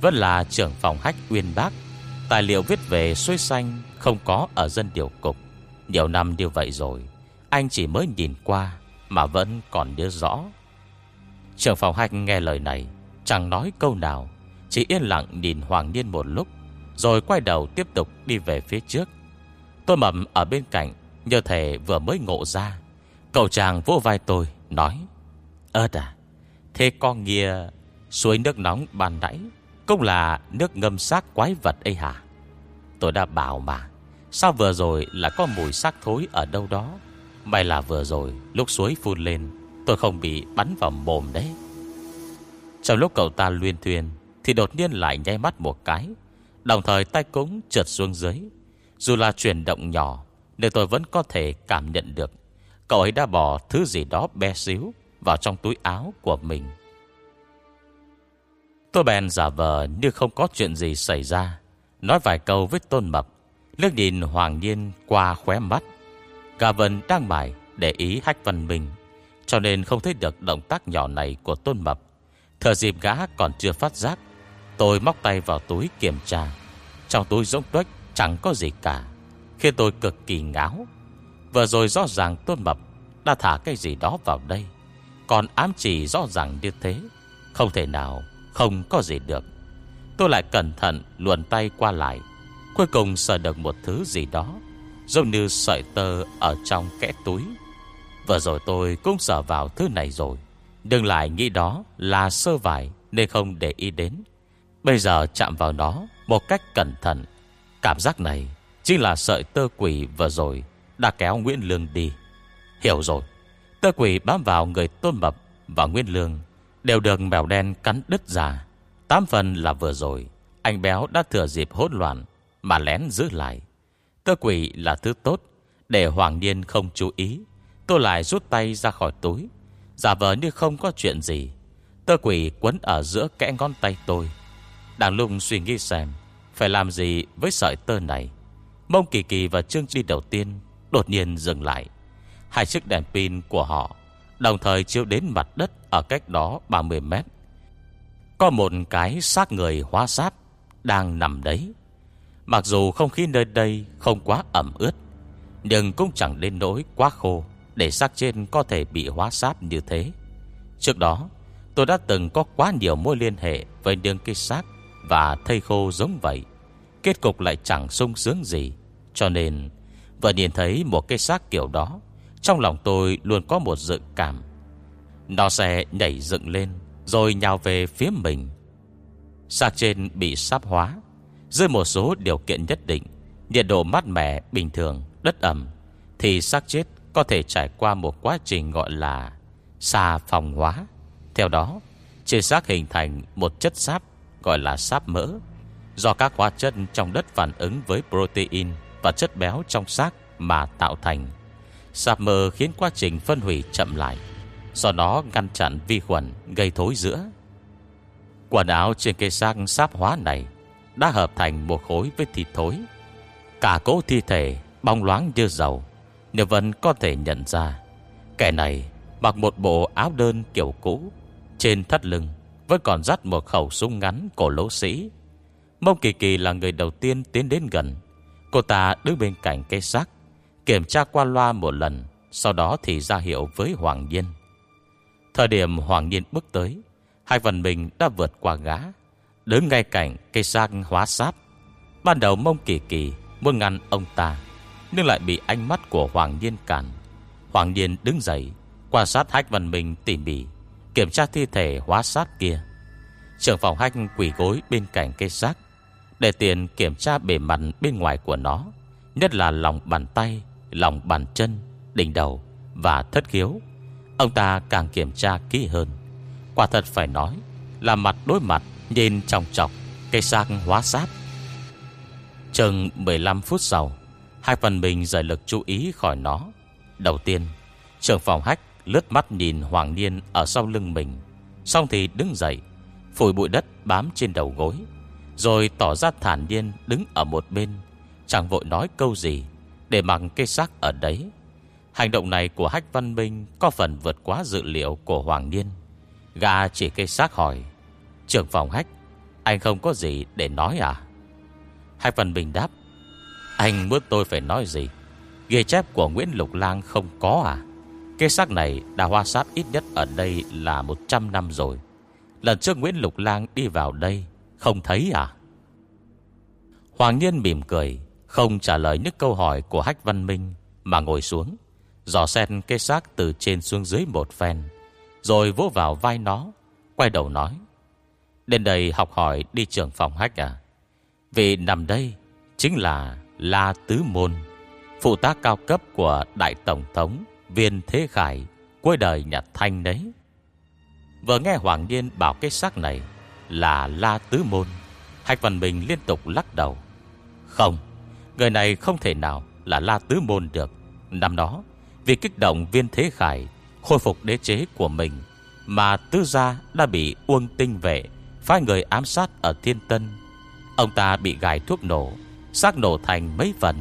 A: Vẫn là trưởng phòng hách Uyên Bác. Tài liệu viết về suối xanh Không có ở dân điều cục. Nhiều năm như vậy rồi, Anh chỉ mới nhìn qua Mà vẫn còn nhớ rõ. Trưởng phòng hách nghe lời này, Chẳng nói câu nào, Chỉ yên lặng nhìn Hoàng Niên một lúc, Rồi quay đầu tiếp tục đi về phía trước. Tôi mầm ở bên cạnh Như thể vừa mới ngộ ra. Cậu chàng vỗ vai tôi, Nói Ơ à Thế con nghĩa Suối nước nóng bàn nãy, Cũng là nước ngâm xác quái vật ấy hả? Tôi đã bảo mà, Sao vừa rồi là có mùi xác thối ở đâu đó? May là vừa rồi Lúc suối phun lên, Tôi không bị bắn vào mồm đấy. Trong lúc cậu ta luyên thuyền, Thì đột nhiên lại nháy mắt một cái, Đồng thời tay cũng trượt xuống dưới. Dù là chuyển động nhỏ Nên tôi vẫn có thể cảm nhận được. Cậu ấy đã bỏ thứ gì đó bé xíu Vào trong túi áo của mình. Tôi bèn giả vờ như không có chuyện gì xảy ra Nói vài câu với Tôn Mập Lước nhìn Hoàng Nhiên qua khóe mắt. Gà Vân đang mải để ý hách văn mình, Cho nên không thấy được động tác nhỏ này của Tôn Mập. Thời dịp gã còn chưa phát giác Tôi móc tay vào túi kiểm tra. Trong túi rỗng tuếch chẳng có gì cả, Khiến tôi cực kỳ ngáo. Vừa rồi rõ ràng Tôn Mập Đã thả cái gì đó vào đây, Còn ám chỉ rõ ràng như thế, Không thể nào, không có gì được. Tôi lại cẩn thận luồn tay qua lại, Cuối cùng sờ được một thứ gì đó, Giống như sợi tơ ở trong kẽ túi. Vừa rồi tôi cũng sờ vào thứ này rồi, Đừng lại nghĩ đó là sơ vải Nên không để ý đến. Bây giờ chạm vào nó Một cách cẩn thận Cảm giác này Chính là sợi tơ quỷ vừa rồi Đã kéo Nguyễn Lương đi. Hiểu rồi, Tơ quỷ bám vào người tôn mập Và Nguyễn Lương Đều được mèo đen cắn đứt ra. Tám phần là vừa rồi, Anh béo đã thừa dịp hỗn loạn Mà lén giữ lại. Tơ quỷ là thứ tốt, Để Hoàng Niên không chú ý Tôi lại rút tay ra khỏi túi. Giả vờ như không có chuyện gì, Tơ quỷ quấn ở giữa kẽ ngón tay tôi, Đang lung suy nghĩ xem phải làm gì với sợi tơ này? Mông Kỳ Kỳ và Trương Chi đầu tiên Đột nhiên dừng lại. Hai chiếc đèn pin của họ Đồng thời chiếu đến mặt đất Ở cách đó 30 mét. Có một cái xác người hóa sáp Đang nằm đấy. Mặc dù không khí nơi đây Không quá ẩm ướt, Nhưng cũng chẳng đến nỗi quá khô Để xác trên có thể bị hóa sáp như thế. Trước đó, Tôi đã từng có quá nhiều mối liên hệ Với đường cái xác và thây khô giống vậy. Kết cục lại chẳng sung sướng gì. Cho nên Vừa nhìn thấy một cái xác kiểu đó, Trong lòng tôi luôn có một dự cảm. Nó sẽ nhảy dựng lên, Rồi nhào về phía mình. Xác trên bị sáp hóa, Dưới một số điều kiện nhất định, Nhiệt độ mát mẻ bình thường, Đất ẩm, Thì xác chết có thể trải qua một quá trình gọi là Xà phòng hóa. Theo đó, Trên xác hình thành một chất sáp Gọi là sáp mỡ, Do các hóa chất trong đất phản ứng với protein Và chất béo trong xác mà tạo thành. Sáp mỡ khiến quá trình phân hủy chậm lại, Do đó ngăn chặn vi khuẩn gây thối giữa. Quần áo trên cây xác sáp hóa này Đã hợp thành một khối với thịt thối. Cả cỗ thi thể bong loáng như dầu Nếu vẫn có thể nhận ra, Kẻ này mặc một bộ áo đơn kiểu cũ Trên thắt lưng. Vẫn còn dắt một khẩu súng ngắn cổ lỗ sĩ. Mông Kỳ Kỳ là người đầu tiên tiến đến gần. Cô ta đứng bên cạnh cây xác, Kiểm tra qua loa một lần, Sau đó thì ra hiệu với Hoàng Nhiên. Thời điểm Hoàng Nhiên bước tới, Hai phần mình đã vượt qua gá, Đứng ngay cạnh cây xác hóa sáp. Ban đầu Mông Kỳ Kỳ Muốn ngăn ông ta, Nhưng lại bị ánh mắt của Hoàng Nhiên cản. Hoàng Nhiên đứng dậy, Quan sát Hách Văn Minh tỉ mỉ. Kiểm tra thi thể hóa sát kia. Trưởng phòng Hách quỷ gối bên cạnh cây xác, Để tiền kiểm tra bề mặt bên ngoài của nó, Nhất là lòng bàn tay, Lòng bàn chân, Đỉnh đầu Và thất khiếu. Ông ta càng kiểm tra kỹ hơn. Quả thật phải nói Là mặt đối mặt Nhìn trong trọc Cây xác hóa sát. Chừng 15 phút sau, Hai phần mình rời lực chú ý khỏi nó. Đầu tiên, Trưởng phòng hách lướt mắt nhìn Hoàng Niên Ở sau lưng mình. Xong thì đứng dậy, Phủi bụi đất bám trên đầu gối, Rồi tỏ ra thản nhiên đứng ở một bên, Chẳng vội nói câu gì Để mặc cây xác ở đấy. Hành động này của Hách Văn Minh Có phần vượt quá dự liệu của Hoàng Niên. Gà chỉ cây xác hỏi, Trưởng phòng Hách, Anh không có gì để nói à? Hách Văn Minh đáp, Anh muốn tôi phải nói gì? Ghi chép của Nguyễn Lục Lang không có à? Cái xác này đã hoa sát ít nhất ở đây là 100 năm rồi. Lần trước Nguyễn Lục Lang đi vào đây, Không thấy à? Hoàng Nhiên mỉm cười, Không trả lời những câu hỏi của Hách Văn Minh, Mà ngồi xuống Giò sen cây xác từ trên xuống dưới một phen, Rồi vỗ vào vai nó, Quay đầu nói, Đến đây học hỏi đi trường phòng Hách à? Vì nằm đây Chính là La Tứ Môn, Phụ tác cao cấp của Đại Tổng thống. Viên Thế Khải Cuối đời nhà Thanh đấy. Vừa nghe Hoàng Niên bảo cái xác này Là La Tứ Môn. Hạch Văn Bình liên tục lắc đầu. Không, Người này không thể nào là La Tứ Môn được. Năm đó, Vì kích động viên thế khải Khôi phục đế chế của mình Mà tứ gia đã bị uông tinh vệ Phái người ám sát ở Thiên Tân. Ông ta bị gài thuốc nổ, xác nổ thành mấy phần,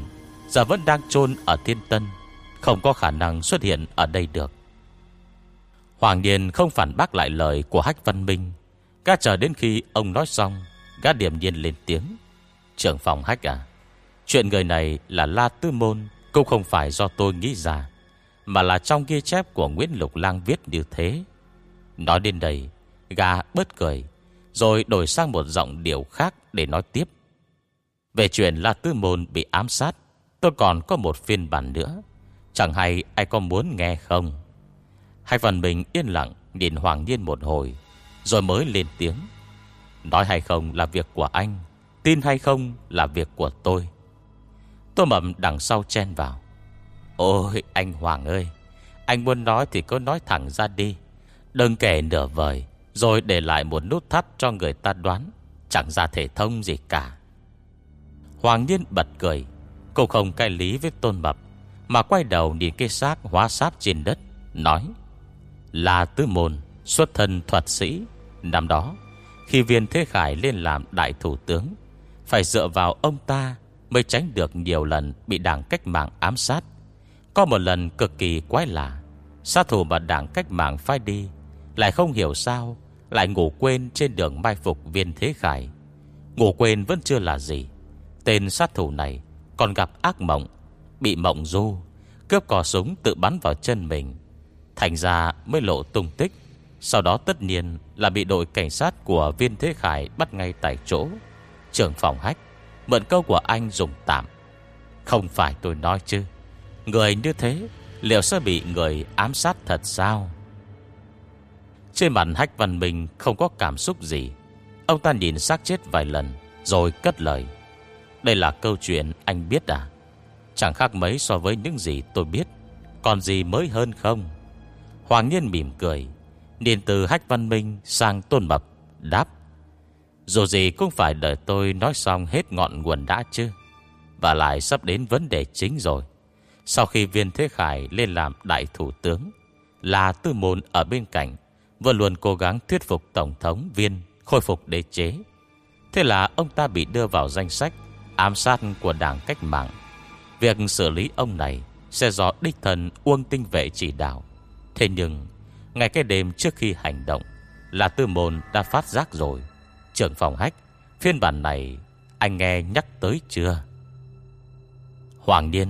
A: Giờ vẫn đang chôn ở Thiên Tân. Không có khả năng xuất hiện ở đây được. Hoàng Điền không phản bác lại lời của Hách Văn Minh. Gã chờ đến khi ông nói xong, Gã điểm nhiên lên tiếng. Trưởng phòng Hách à Chuyện người này là La Tư Môn, Cũng không phải do tôi nghĩ ra, Mà là trong ghi chép của Nguyễn Lục Lang viết như thế. Nói đến đây, Gã bớt cười, Rồi đổi sang một giọng điệu khác để nói tiếp. Về chuyện La Tư Môn bị ám sát, Tôi còn có một phiên bản nữa. Chẳng hay ai có muốn nghe không? Hai phần mình yên lặng, Nhìn Hoàng Nhiên một hồi, Rồi mới lên tiếng. Nói hay không là việc của anh, Tin hay không là việc của tôi. Tôi mầm đằng sau chen vào. Ôi, anh Hoàng ơi, Anh muốn nói thì cứ nói thẳng ra đi. Đừng kể nửa vời, Rồi để lại một nút thắt cho người ta đoán, Chẳng ra thể thông gì cả. Hoàng Nhiên bật cười, Cô không cai lý với tôn mập. Mà quay đầu nhìn cái xác hóa sáp trên đất, Nói, Là tứ môn Xuất thân thuật sĩ. Năm đó, Khi viên Thế Khải lên làm đại thủ tướng, Phải dựa vào ông ta Mới tránh được nhiều lần Bị đảng cách mạng ám sát. Có một lần cực kỳ quái lạ, Sát thủ mà đảng cách mạng phai đi Lại không hiểu sao Lại ngủ quên trên đường mai phục viên Thế Khải. Ngủ quên vẫn chưa là gì. Tên sát thủ này còn gặp ác mộng Bị mộng du, Cướp cò súng tự bắn vào chân mình. Thành ra mới lộ tung tích, Sau đó tất nhiên là bị đội cảnh sát Của viên thế khải bắt ngay tại chỗ. Trưởng phòng hách, Mượn câu của anh dùng tạm. Không phải tôi nói chứ, Người như thế Liệu sẽ bị người ám sát thật sao? Trên mặt hách văn minh Không có cảm xúc gì. Ông ta nhìn xác chết vài lần, Rồi cất lời. Đây là câu chuyện anh biết à? Chẳng khác mấy so với những gì tôi biết. Còn gì mới hơn không? Hoàng Nhiên mỉm cười. Điền từ Hách Văn Minh sang Tôn Mập, Đáp. Dù gì cũng phải đợi tôi nói xong hết ngọn nguồn đã chứ. Và lại sắp đến vấn đề chính rồi. Sau khi viên Thế Khải lên làm đại thủ tướng Là tư môn ở bên cạnh Vừa luôn cố gắng thuyết phục Tổng thống viên Khôi phục đế chế. Thế là ông ta bị đưa vào danh sách Ám sát của đảng cách mạng. Việc xử lý ông này Sẽ do đích thần Uông Tinh Vệ chỉ đạo. Thế nhưng, Ngày cái đêm trước khi hành động Là tư môn đã phát giác rồi. Trưởng phòng hách, Phiên bản này Anh nghe nhắc tới chưa? Hoàng Niên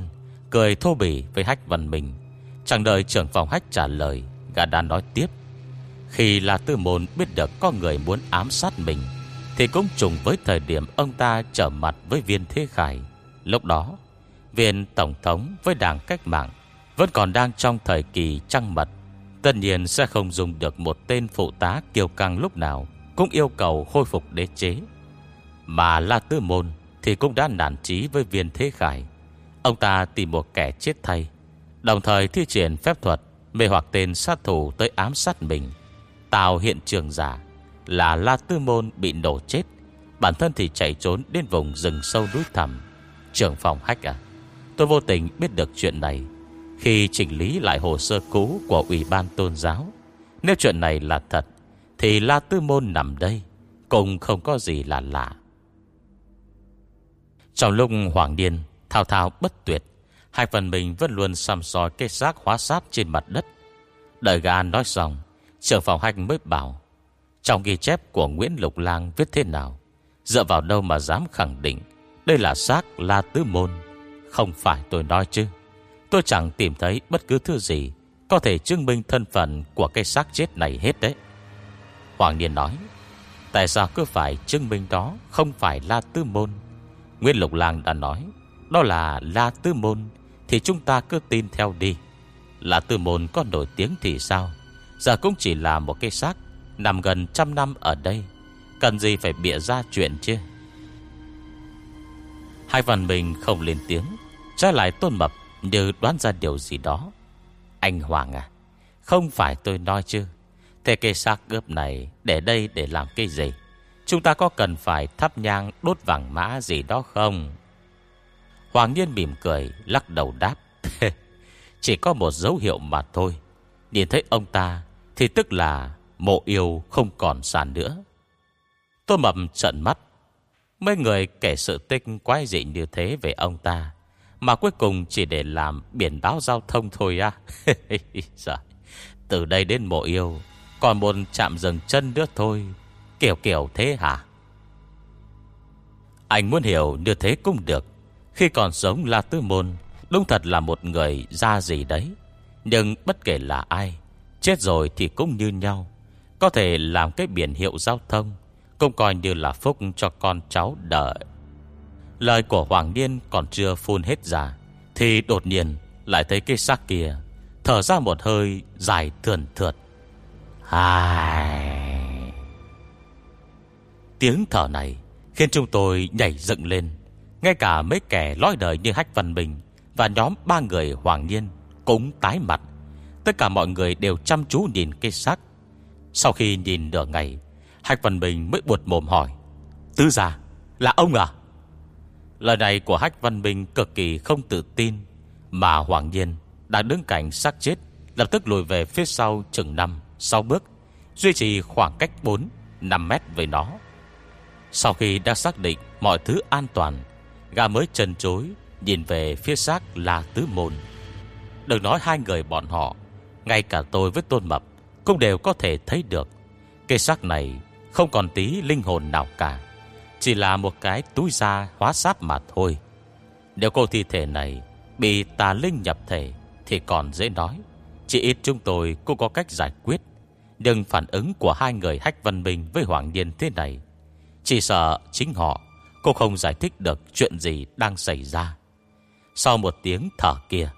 A: Cười thô bỉ với hách văn mình Chẳng đợi trưởng phòng hách trả lời, Gã đã nói tiếp. Khi là tư môn biết được có người muốn ám sát mình, Thì cũng trùng với thời điểm ông ta trở mặt với viên thế khải. Lúc đó Viên Tổng thống với đảng cách mạng, Vẫn còn đang trong thời kỳ trăng mật. Tất nhiên sẽ không dùng được một tên phụ tá kiêu căng lúc nào Cũng yêu cầu khôi phục đế chế. Mà La Tư Môn Thì cũng đã nản trí với viên Thế Khải. Ông ta tìm một kẻ chết thay, Đồng thời thi triển phép thuật Mê hoặc tên sát thủ tới ám sát mình, Tạo hiện trường giả Là La Tư Môn bị nổ chết, Bản thân thì chạy trốn đến vùng rừng sâu núi thẳm, trưởng phòng hách à Tôi vô tình biết được chuyện này. Khi chỉnh lý lại hồ sơ cũ Của Ủy ban tôn giáo, Nếu chuyện này là thật, Thì La Tư Môn nằm đây, Cũng không có gì là lạ. Trong lúc Hoàng Điên Thao thao bất tuyệt, Hai phần mình vẫn luôn xăm soi cây xác hóa sáp trên mặt đất, Đợi gà nói xong, Trưởng phòng hành mới bảo, Trong ghi chép của Nguyễn Lục Lang viết thế nào? Dựa vào đâu mà dám khẳng định Đây là xác La Tư Môn? Không phải tôi nói chứ. Tôi chẳng tìm thấy bất cứ thứ gì Có thể chứng minh thân phận Của cái xác chết này hết đấy. Hoàng Niên nói, Tại sao cứ phải chứng minh đó Không phải La Tư Môn? Nguyên Lục Lang đã nói, Đó là La Tư Môn Thì chúng ta cứ tin theo đi. La Tư Môn có nổi tiếng thì sao? Giờ cũng chỉ là một cái xác Nằm gần trăm năm ở đây. Cần gì phải bịa ra chuyện chứ? Hai văn mình không lên tiếng. Trái lại tôn mập như đoán ra điều gì đó. Anh Hoàng à Không phải tôi nói chứ. Thế cây xác gớp này Để đây để làm cái gì? Chúng ta có cần phải thắp nhang đốt vàng mã gì đó không? Hoàng Nhiên mỉm cười, Lắc đầu đáp. [LAUGHS] Chỉ có một dấu hiệu mà thôi. Nhìn thấy ông ta Thì tức là mộ yêu không còn sàn nữa. Tôi mập trận mắt. Mấy người kể sự tích quái dị như thế về ông ta mà cuối cùng chỉ để làm biển báo giao thông thôi à [LAUGHS] Giời, Từ đây đến mộ yêu Còn một chạm dừng chân nữa thôi. Kiểu kiểu thế hả? Anh muốn hiểu như thế cũng được. Khi còn sống là tư môn Đúng thật là một người ra gì đấy. Nhưng bất kể là ai Chết rồi thì cũng như nhau. Có thể làm cái biển hiệu giao thông Cũng coi như là phúc cho con cháu đợi. Lời của Hoàng Niên còn chưa phun hết ra, Thì đột nhiên lại thấy cái xác kia Thở ra một hơi dài thườn thượt. Hài! Tiếng thở này Khiến chúng tôi nhảy dựng lên. Ngay cả mấy kẻ lói đời như Hách Văn Bình Và nhóm ba người Hoàng Niên Cũng tái mặt. Tất cả mọi người đều chăm chú nhìn cây xác. Sau khi nhìn nửa ngày, Hách Văn Bình mới buột mồm hỏi, Tứ gia, là ông à? Lời này của Hách Văn Bình cực kỳ không tự tin, Mà Hoàng Nhiên Đang đứng cạnh xác chết, Lập tức lùi về phía sau chừng 5 6 bước, Duy trì khoảng cách 4 5 mét với nó. Sau khi đã xác định mọi thứ an toàn Gà mới chân chối Nhìn về phía xác là tứ môn. Đừng nói hai người bọn họ, Ngay cả tôi với Tôn Mập Cũng đều có thể thấy được Cây xác này không còn tí linh hồn nào cả. Chỉ là một cái túi da hóa sáp mà thôi. Nếu cô thi thể này Bị tà linh nhập thể Thì còn dễ nói. Chỉ ít chúng tôi cũng có cách giải quyết. Đừng phản ứng của hai người Hách Văn Minh Với Hoàng Nhiên thế này, Chỉ sợ chính họ Cô không giải thích được chuyện gì đang xảy ra. Sau một tiếng thở kia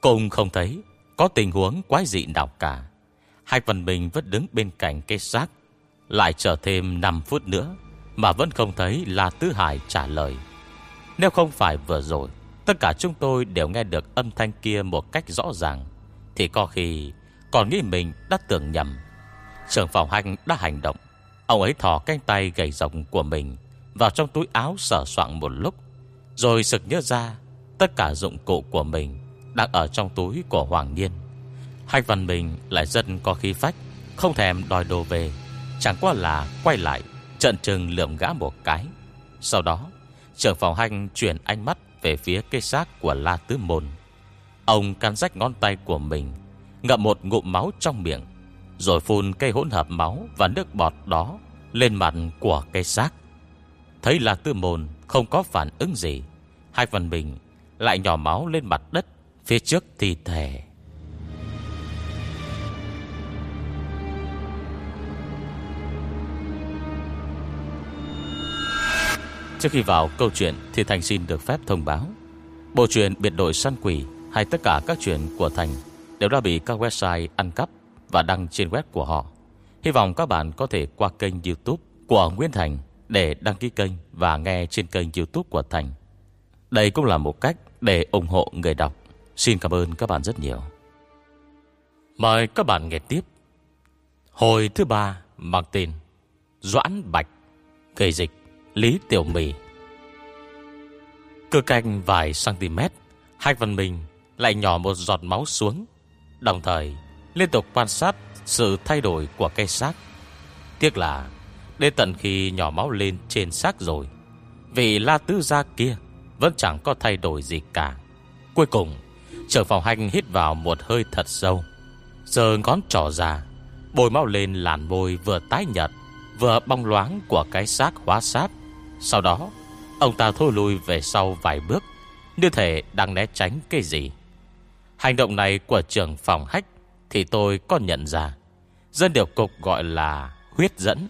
A: Cùng không thấy Có tình huống quái dị nào cả. Hai Văn bình vẫn đứng bên cạnh cây xác, Lại chờ thêm 5 phút nữa mà vẫn không thấy là Tứ Hải trả lời. Nếu không phải vừa rồi, Tất cả chúng tôi đều nghe được âm thanh kia Một cách rõ ràng, Thì có khi còn nghĩ mình đã tưởng nhầm. Trưởng phòng hành đã hành động. Ông ấy thò cánh tay gầy rộng của mình Vào trong túi áo sở soạn một lúc, Rồi sực nhớ ra Tất cả dụng cụ của mình Đang ở trong túi của Hoàng Niên Hạch Văn Bình lại rất có khí phách, Không thèm đòi đồ về, Chẳng qua là quay lại Trận trừng lượm gã một cái. Sau đó, trưởng phòng hành chuyển ánh mắt Về phía cây xác của La Tứ Môn. Ông cắn rách ngón tay của mình, Ngậm một ngụm máu trong miệng, Rồi phun cây hỗn hợp máu Và nước bọt đó Lên mặt của cây xác. Thấy La Tứ Môn không có phản ứng gì, Hai phần Bình lại nhỏ máu lên mặt đất Phía trước thi thể. Trước khi vào, câu chuyện thì Thành xin được phép thông báo. Bộ truyện biệt đội săn quỷ Hay tất cả các chuyện của Thành Đều đã bị các website ăn cắp Và đăng trên web của họ. Hy vọng các bạn có thể qua kênh youtube Của Nguyễn Thành Để đăng ký kênh và nghe trên kênh youtube của Thành. Đây cũng là một cách Để ủng hộ người đọc. Xin cảm ơn các bạn rất nhiều. Mời các bạn nghe tiếp. Hồi thứ ba Mang tên Doãn Bạch, Gây dịch. Lý Tiểu Mì. Cơ canh vài cm Hai Văn Minh lại nhỏ một giọt máu xuống, Đồng thời liên tục quan sát sự thay đổi của cây xác. Tiếc là Đến tận khi nhỏ máu lên trên xác rồi Vì la tứ gia kia Vẫn chẳng có thay đổi gì cả. Cuối cùng, Trưởng phòng hành hít vào một hơi thật sâu Giờ ngón trỏ ra Bồi máu lên làn môi vừa tái nhật Vừa bong loáng của cái xác hóa sáp sau đó, Ông ta thôi lùi về sau vài bước, Như thể đang né tránh cái gì. Hành động này của trưởng phòng hách Thì tôi có nhận ra. Dân điều cục gọi là huyết dẫn.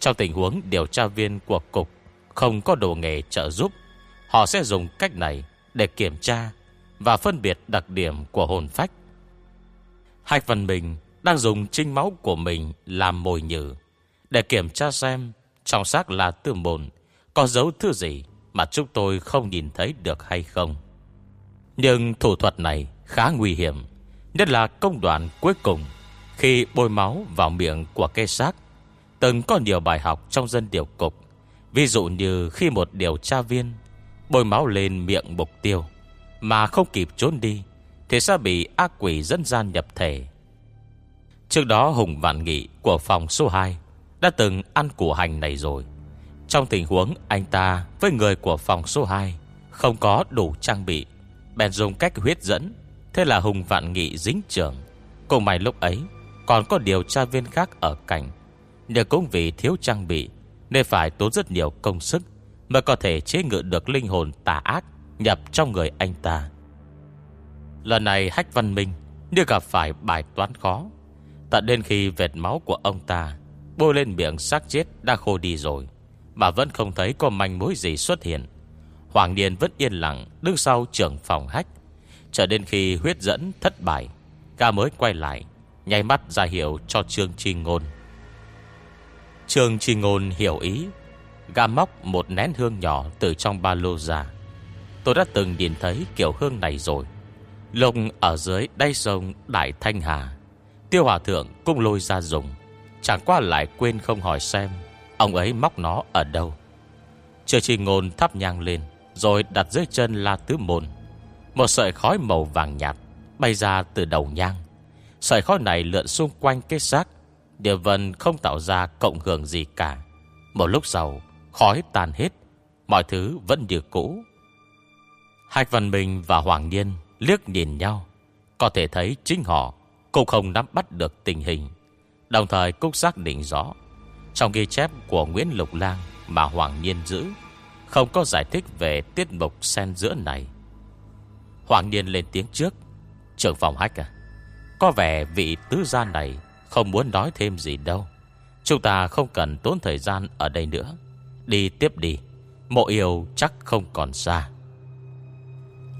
A: Trong tình huống điều tra viên của cục Không có đồ nghề trợ giúp, Họ sẽ dùng cách này Để kiểm tra Và phân biệt đặc điểm của hồn phách. Hạch Văn Bình Đang dùng trinh máu của mình Làm mồi nhử Để kiểm tra xem Trong xác là tư mồn có dấu thứ gì Mà chúng tôi không nhìn thấy được hay không? Nhưng thủ thuật này khá nguy hiểm, Nhất là công đoạn cuối cùng. Khi bôi máu vào miệng của cây xác, Từng có nhiều bài học trong dân điều cục. Ví dụ như khi một điều tra viên Bôi máu lên miệng mục tiêu Mà không kịp trốn đi, Thì sẽ bị ác quỷ dân gian nhập thể. Trước đó Hùng Vạn Nghị của phòng số 2 Đã từng ăn củ hành này rồi trong tình huống anh ta với người của phòng số 2 không có đủ trang bị, bèn dùng cách huyết dẫn, thế là Hùng Vạn Nghị dính trưởng. Cùng mày lúc ấy còn có điều tra viên khác ở cạnh, nhưng cũng vì thiếu trang bị nên phải tốn rất nhiều công sức mới có thể chế ngự được linh hồn tà ác nhập trong người anh ta. Lần này Hách Văn Minh như gặp phải bài toán khó, tận đến khi vệt máu của ông ta bôi lên miệng xác chết đã khô đi rồi. Mà vẫn không thấy có manh mối gì xuất hiện. Hoàng Niên vẫn yên lặng Đứng sau trưởng phòng hách. Trở đến khi huyết dẫn thất bại, Ca mới quay lại, Nháy mắt ra hiệu cho Trương Chi Ngôn. Trương Chi Ngôn hiểu ý Gà móc một nén hương nhỏ Từ trong ba lô ra. Tôi đã từng nhìn thấy kiểu hương này rồi. Lông ở dưới đáy sông Đại Thanh Hà, Tiêu Hòa Thượng cũng lôi ra dùng, Chẳng qua lại quên không hỏi xem Ông ấy móc nó ở đâu? Chưa chi ngôn thắp nhang lên, Rồi đặt dưới chân la tứ môn. Một sợi khói màu vàng nhạt Bay ra từ đầu nhang. Sợi khói này lượn xung quanh cái xác. Điều vần không tạo ra cộng hưởng gì cả. Một lúc sau, Khói tan hết. Mọi thứ vẫn như cũ. Hạch Văn Minh và Hoàng Nhiên liếc nhìn nhau. Có thể thấy chính họ Cũng không nắm bắt được tình hình. Đồng thời cũng xác định rõ trong ghi chép của Nguyễn Lục Lang Mà Hoàng niên giữ, Không có giải thích về tiết mục sen giữa này. Hoàng niên lên tiếng trước, Trưởng phòng hách à Có vẻ vị tứ gia này Không muốn nói thêm gì đâu. Chúng ta không cần tốn thời gian ở đây nữa. Đi tiếp đi, Mộ yêu chắc không còn xa.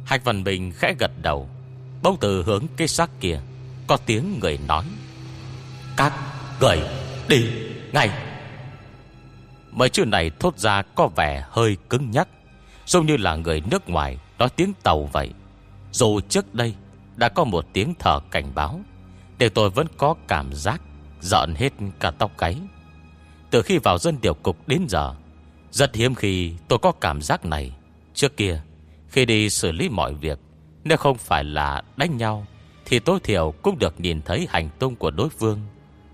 A: Hạch Văn Bình khẽ gật đầu Bông từ hướng cái xác kia, Có tiếng người nói, Các người đi ngay. Mấy chữ này thốt ra có vẻ hơi cứng nhắc, Giống như là người nước ngoài Nói tiếng tàu vậy. Dù trước đây đã có một tiếng thở cảnh báo Để tôi vẫn có cảm giác Giận hết cả tóc gáy. Từ khi vào dân điều cục đến giờ, Rất hiếm khi tôi có cảm giác này. Trước kia, Khi đi xử lý mọi việc, Nếu không phải là đánh nhau, Thì tối thiểu cũng được nhìn thấy hành tung của đối phương.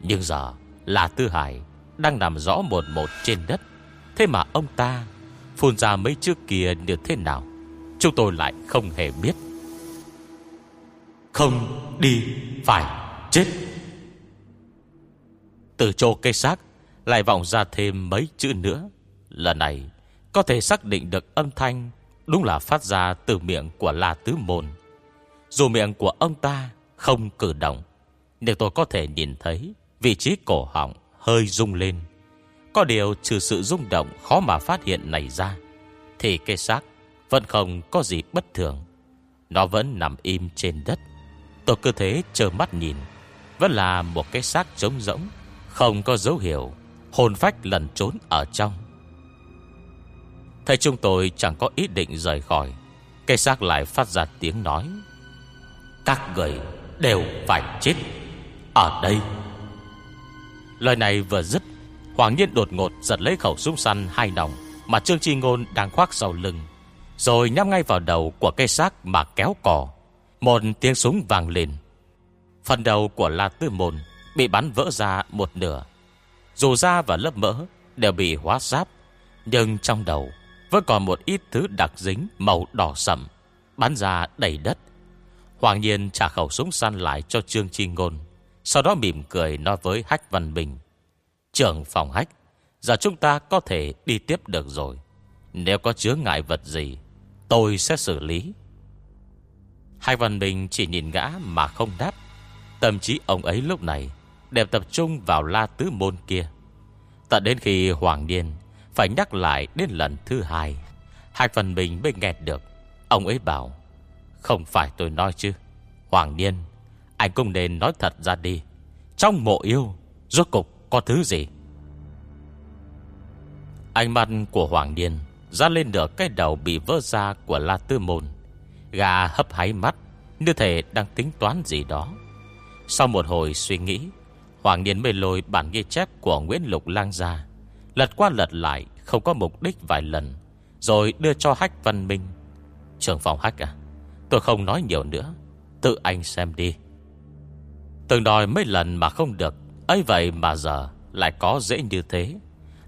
A: Nhưng giờ là Tư Hải đang nằm rõ một một trên đất. Thế mà ông ta Phun ra mấy chữ kia như thế nào, Chúng tôi lại không hề biết. Không đi, Phải chết. Từ chỗ cây xác Lại vọng ra thêm mấy chữ nữa. Lần này Có thể xác định được âm thanh Đúng là phát ra từ miệng của La Tứ Môn. Dù miệng của ông ta Không cử động, Nhưng tôi có thể nhìn thấy Vị trí cổ họng hơi rung lên. Có điều trừ sự rung động Khó mà phát hiện này ra, Thì cây xác vẫn không có gì bất thường. Nó vẫn nằm im trên đất. Tôi cứ thế chờ mắt nhìn, Vẫn là một cái xác trống rỗng, Không có dấu hiệu Hồn phách lần trốn ở trong. Thầy chúng tôi chẳng có ý định rời khỏi Cây xác lại phát ra tiếng nói. Các người đều phải chết Ở đây. Lời này vừa dứt, Hoàng nhiên đột ngột giật lấy khẩu súng săn hai nòng Mà Trương Chi Ngôn đang khoác sau lưng, Rồi nhắm ngay vào đầu của cây xác mà kéo cỏ Một tiếng súng vàng lên. Phần đầu của La Tư Môn Bị bắn vỡ ra một nửa. Dù da và lớp mỡ Đều bị hóa giáp, Nhưng trong đầu Vẫn còn một ít thứ đặc dính Màu đỏ sậm Bắn ra đầy đất. Hoàng nhiên trả khẩu súng săn lại cho Trương Chi Ngôn sau đó mỉm cười nói với Hách Văn Bình, Trưởng phòng Hách, Giờ chúng ta có thể đi tiếp được rồi. Nếu có chứa ngại vật gì, Tôi sẽ xử lý. Hách Văn Bình chỉ nhìn gã mà không đáp. Tâm trí ông ấy lúc này Đều tập trung vào la tứ môn kia. Tận đến khi Hoàng Niên Phải nhắc lại đến lần thứ hai, Hách Văn Bình mới nghe được. Ông ấy bảo, Không phải tôi nói chứ, Hoàng Niên anh cũng nên nói thật ra đi. Trong mộ yêu, Rốt cục có thứ gì? Ánh mắt của Hoàng Điên Ra lên được cái đầu bị vỡ ra Của La Tư Môn. Gà hấp háy mắt, Như thể đang tính toán gì đó. Sau một hồi suy nghĩ, Hoàng Điên mới lôi bản ghi chép Của Nguyễn Lục Lang ra. Lật qua lật lại, không có mục đích vài lần, Rồi đưa cho Hách Văn Minh. Trường phòng Hách à Tôi không nói nhiều nữa, Tự anh xem đi. Từng đòi mấy lần mà không được ấy vậy mà giờ lại có dễ như thế.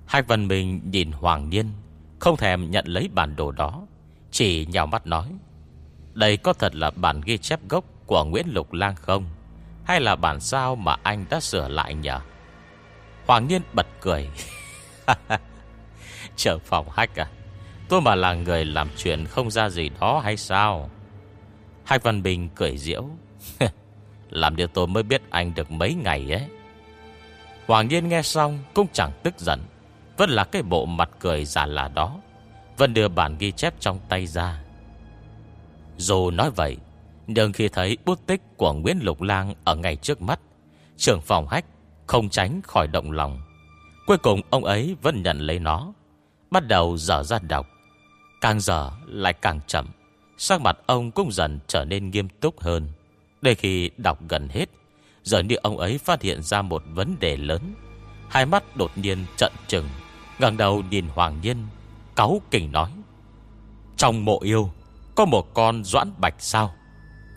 A: Hai Văn Minh nhìn Hoàng Nhiên Không thèm nhận lấy bản đồ đó Chỉ nhào mắt nói Đây có thật là bản ghi chép gốc Của Nguyễn Lục Lang không? Hay là bản sao mà anh đã sửa lại nhỉ? Hoàng Nhiên bật cười, [LAUGHS] Trở phòng hách à Tôi mà là người làm chuyện không ra gì đó hay sao? Hạch Văn Bình cười diễu [LAUGHS] làm điều tôi mới biết anh được mấy ngày ấy. Hoàng Nhiên nghe xong Cũng chẳng tức giận. Vẫn là cái bộ mặt cười giả là đó. Vẫn đưa bản ghi chép trong tay ra. Dù nói vậy, Nhưng khi thấy bút tích của Nguyễn Lục Lang Ở ngay trước mắt, Trưởng phòng hách không tránh khỏi động lòng. Cuối cùng ông ấy vẫn nhận lấy nó, Bắt đầu dở ra đọc. Càng dở lại càng chậm, Sắc mặt ông cũng dần trở nên nghiêm túc hơn để khi đọc gần hết, Giờ như ông ấy phát hiện ra một vấn đề lớn. Hai mắt đột nhiên trận trừng, ngẩng đầu nhìn Hoàng Nhiên, Cáu kình nói, Trong mộ yêu, Có một con doãn bạch sao?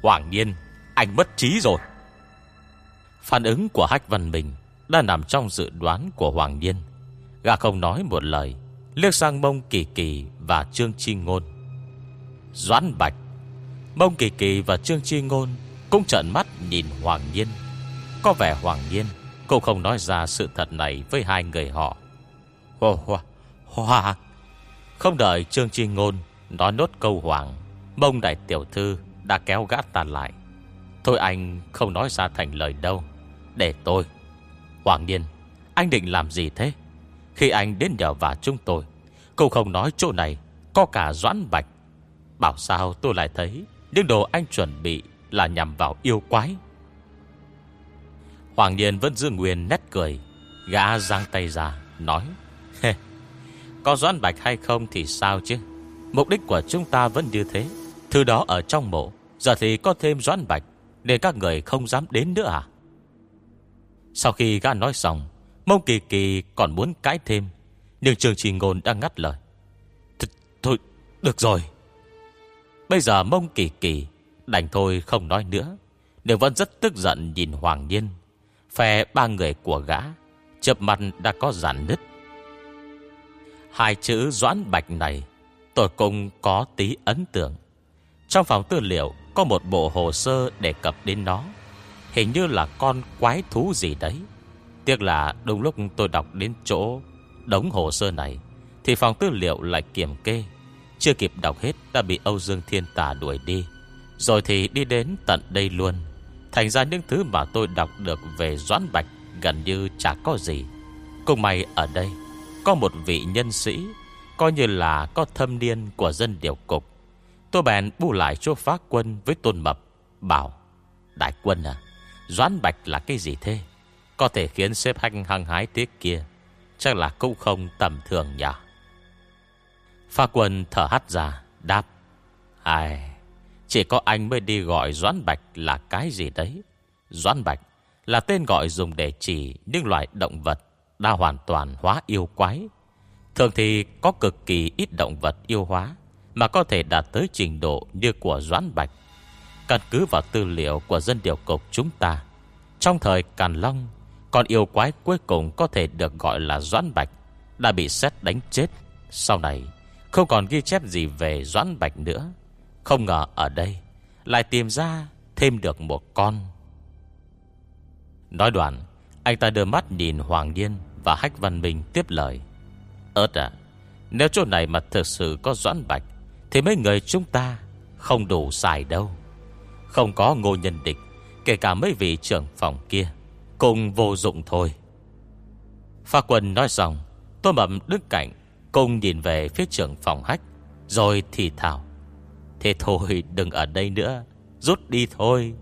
A: Hoàng Nhiên, Anh mất trí rồi. Phản ứng của Hách Văn Bình Đã nằm trong dự đoán của Hoàng Nhiên. Gà không nói một lời, Liếc sang mông kỳ kỳ và Trương Chi Ngôn. Doãn Bạch. Mông kỳ kỳ và Trương Chi Ngôn cũng trợn mắt nhìn Hoàng Nhiên. Có vẻ Hoàng Nhiên Cô không nói ra sự thật này với hai người họ. Hoa hoa Hoa Không đợi Trương Chi Ngôn Nói nốt câu Hoàng, Mông đại tiểu thư đã kéo gã ta lại. Thôi anh không nói ra thành lời đâu. Để tôi. Hoàng Nhiên, Anh định làm gì thế? Khi anh đến nhờ vả chúng tôi, Cô không nói chỗ này Có cả doãn bạch. Bảo sao tôi lại thấy Những đồ anh chuẩn bị là nhằm vào yêu quái. Hoàng Niên vẫn giữ nguyên nét cười, Gã giang tay ra, Nói Có doãn bạch hay không thì sao chứ? Mục đích của chúng ta vẫn như thế. Thứ đó ở trong mộ, Giờ thì có thêm doãn bạch Để các người không dám đến nữa à? Sau khi gã nói xong, Mông Kỳ Kỳ còn muốn cãi thêm, Nhưng Trường Trì Ngôn đang ngắt lời, Th, Thôi, được rồi. Bây giờ Mông Kỳ Kỳ Đành thôi không nói nữa. Đều vẫn rất tức giận nhìn Hoàng Nhiên. Phe ba người của gã Chập mặt đã có giản nứt. Hai chữ Doãn Bạch này, Tôi cũng có tí ấn tượng. Trong phòng tư liệu Có một bộ hồ sơ đề cập đến nó. Hình như là con quái thú gì đấy. Tiếc là đúng lúc tôi đọc đến chỗ Đống hồ sơ này, Thì phòng tư liệu lại kiểm kê. Chưa kịp đọc hết, đã bị Âu Dương Thiên Tà đuổi đi. Rồi thì đi đến tận đây luôn. Thành ra những thứ mà tôi đọc được về Doãn Bạch Gần như chả có gì. Cùng may ở đây, Có một vị nhân sĩ, Coi như là có thâm niên của dân điều cục. Tôi bèn bu lại chỗ phá quân với tôn mập, Bảo, Đại quân à Doãn Bạch là cái gì thế? Có thể khiến xếp hành hăng hái thế kia, Chắc là cũng không tầm thường nhỉ? Phá quân thở hắt ra, Đáp, Ai chỉ có anh mới đi gọi Doãn Bạch là cái gì đấy. Doãn Bạch Là tên gọi dùng để chỉ những loại động vật Đã hoàn toàn hóa yêu quái. Thường thì có cực kỳ ít động vật yêu hóa, Mà có thể đạt tới trình độ như của Doãn Bạch. Căn cứ vào tư liệu của dân điều cục chúng ta, Trong thời Càn Long, Con yêu quái cuối cùng có thể được gọi là Doãn Bạch Đã bị xét đánh chết. Sau này, Không còn ghi chép gì về Doãn Bạch nữa. Không ngờ ở đây Lại tìm ra thêm được một con. Nói đoạn, Anh ta đưa mắt nhìn Hoàng Điên Và Hách Văn Minh tiếp lời. Ơt à Nếu chỗ này mà thực sự có Doãn Bạch, Thì mấy người chúng ta Không đủ xài đâu. Không có ngô nhân địch, Kể cả mấy vị trưởng phòng kia Cùng vô dụng thôi. Pha quân nói xong Tôi mầm đứng cạnh, Cùng nhìn về phía trưởng phòng hách, Rồi thì thảo Thế thôi, đừng ở đây nữa. Rút đi thôi.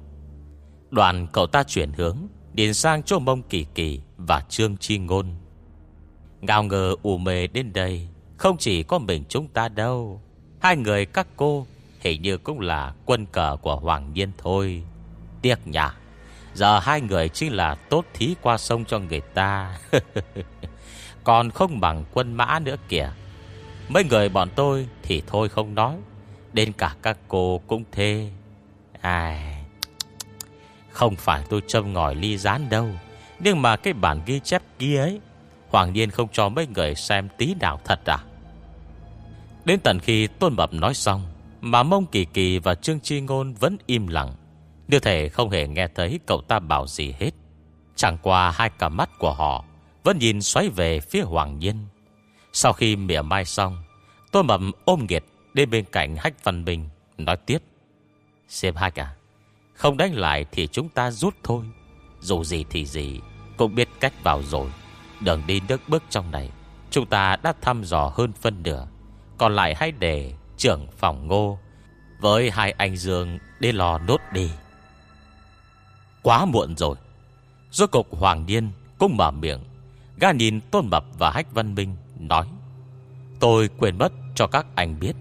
A: Đoàn cậu ta chuyển hướng, Điền sang chỗ mông kỳ kỳ Và trương chi ngôn. Ngào ngờ ủ mê đến đây, Không chỉ có mình chúng ta đâu. Hai người các cô, Hình như cũng là quân cờ của Hoàng Nhiên thôi. Tiếc nhỉ, Giờ hai người chính là tốt thí qua sông cho người ta. [LAUGHS] Còn không bằng quân mã nữa kìa. Mấy người bọn tôi thì thôi không nói. Đến cả các cô cũng thế. Ai, Không phải tôi châm ngòi ly rán đâu, Nhưng mà cái bản ghi chép kia ấy, Hoàng nhiên không cho mấy người xem tí nào thật à? Đến tận khi Tôn Mập nói xong, Mà Mông Kỳ Kỳ và Trương Chi Ngôn vẫn im lặng. Như thể không hề nghe thấy cậu ta bảo gì hết. Chẳng qua hai cả mắt của họ Vẫn nhìn xoáy về phía Hoàng Nhiên Sau khi mỉa mai xong, Tôn Mập ôm nghiệt Đến bên cạnh Hách Văn Bình, Nói tiếp. Xem hai cả à, Không đánh lại thì chúng ta rút thôi. Dù gì thì gì, Cũng biết cách vào rồi. Đường đi nước bước trong này, Chúng ta đã thăm dò hơn phân nửa. Còn lại hãy để trưởng phòng ngô, Với hai anh Dương Đi lò nốt đi. Quá muộn rồi. Rốt cục Hoàng Điên cũng mở miệng. Gã nhìn Tôn Mập và Hách Văn Minh Nói, Tôi quên mất cho các anh biết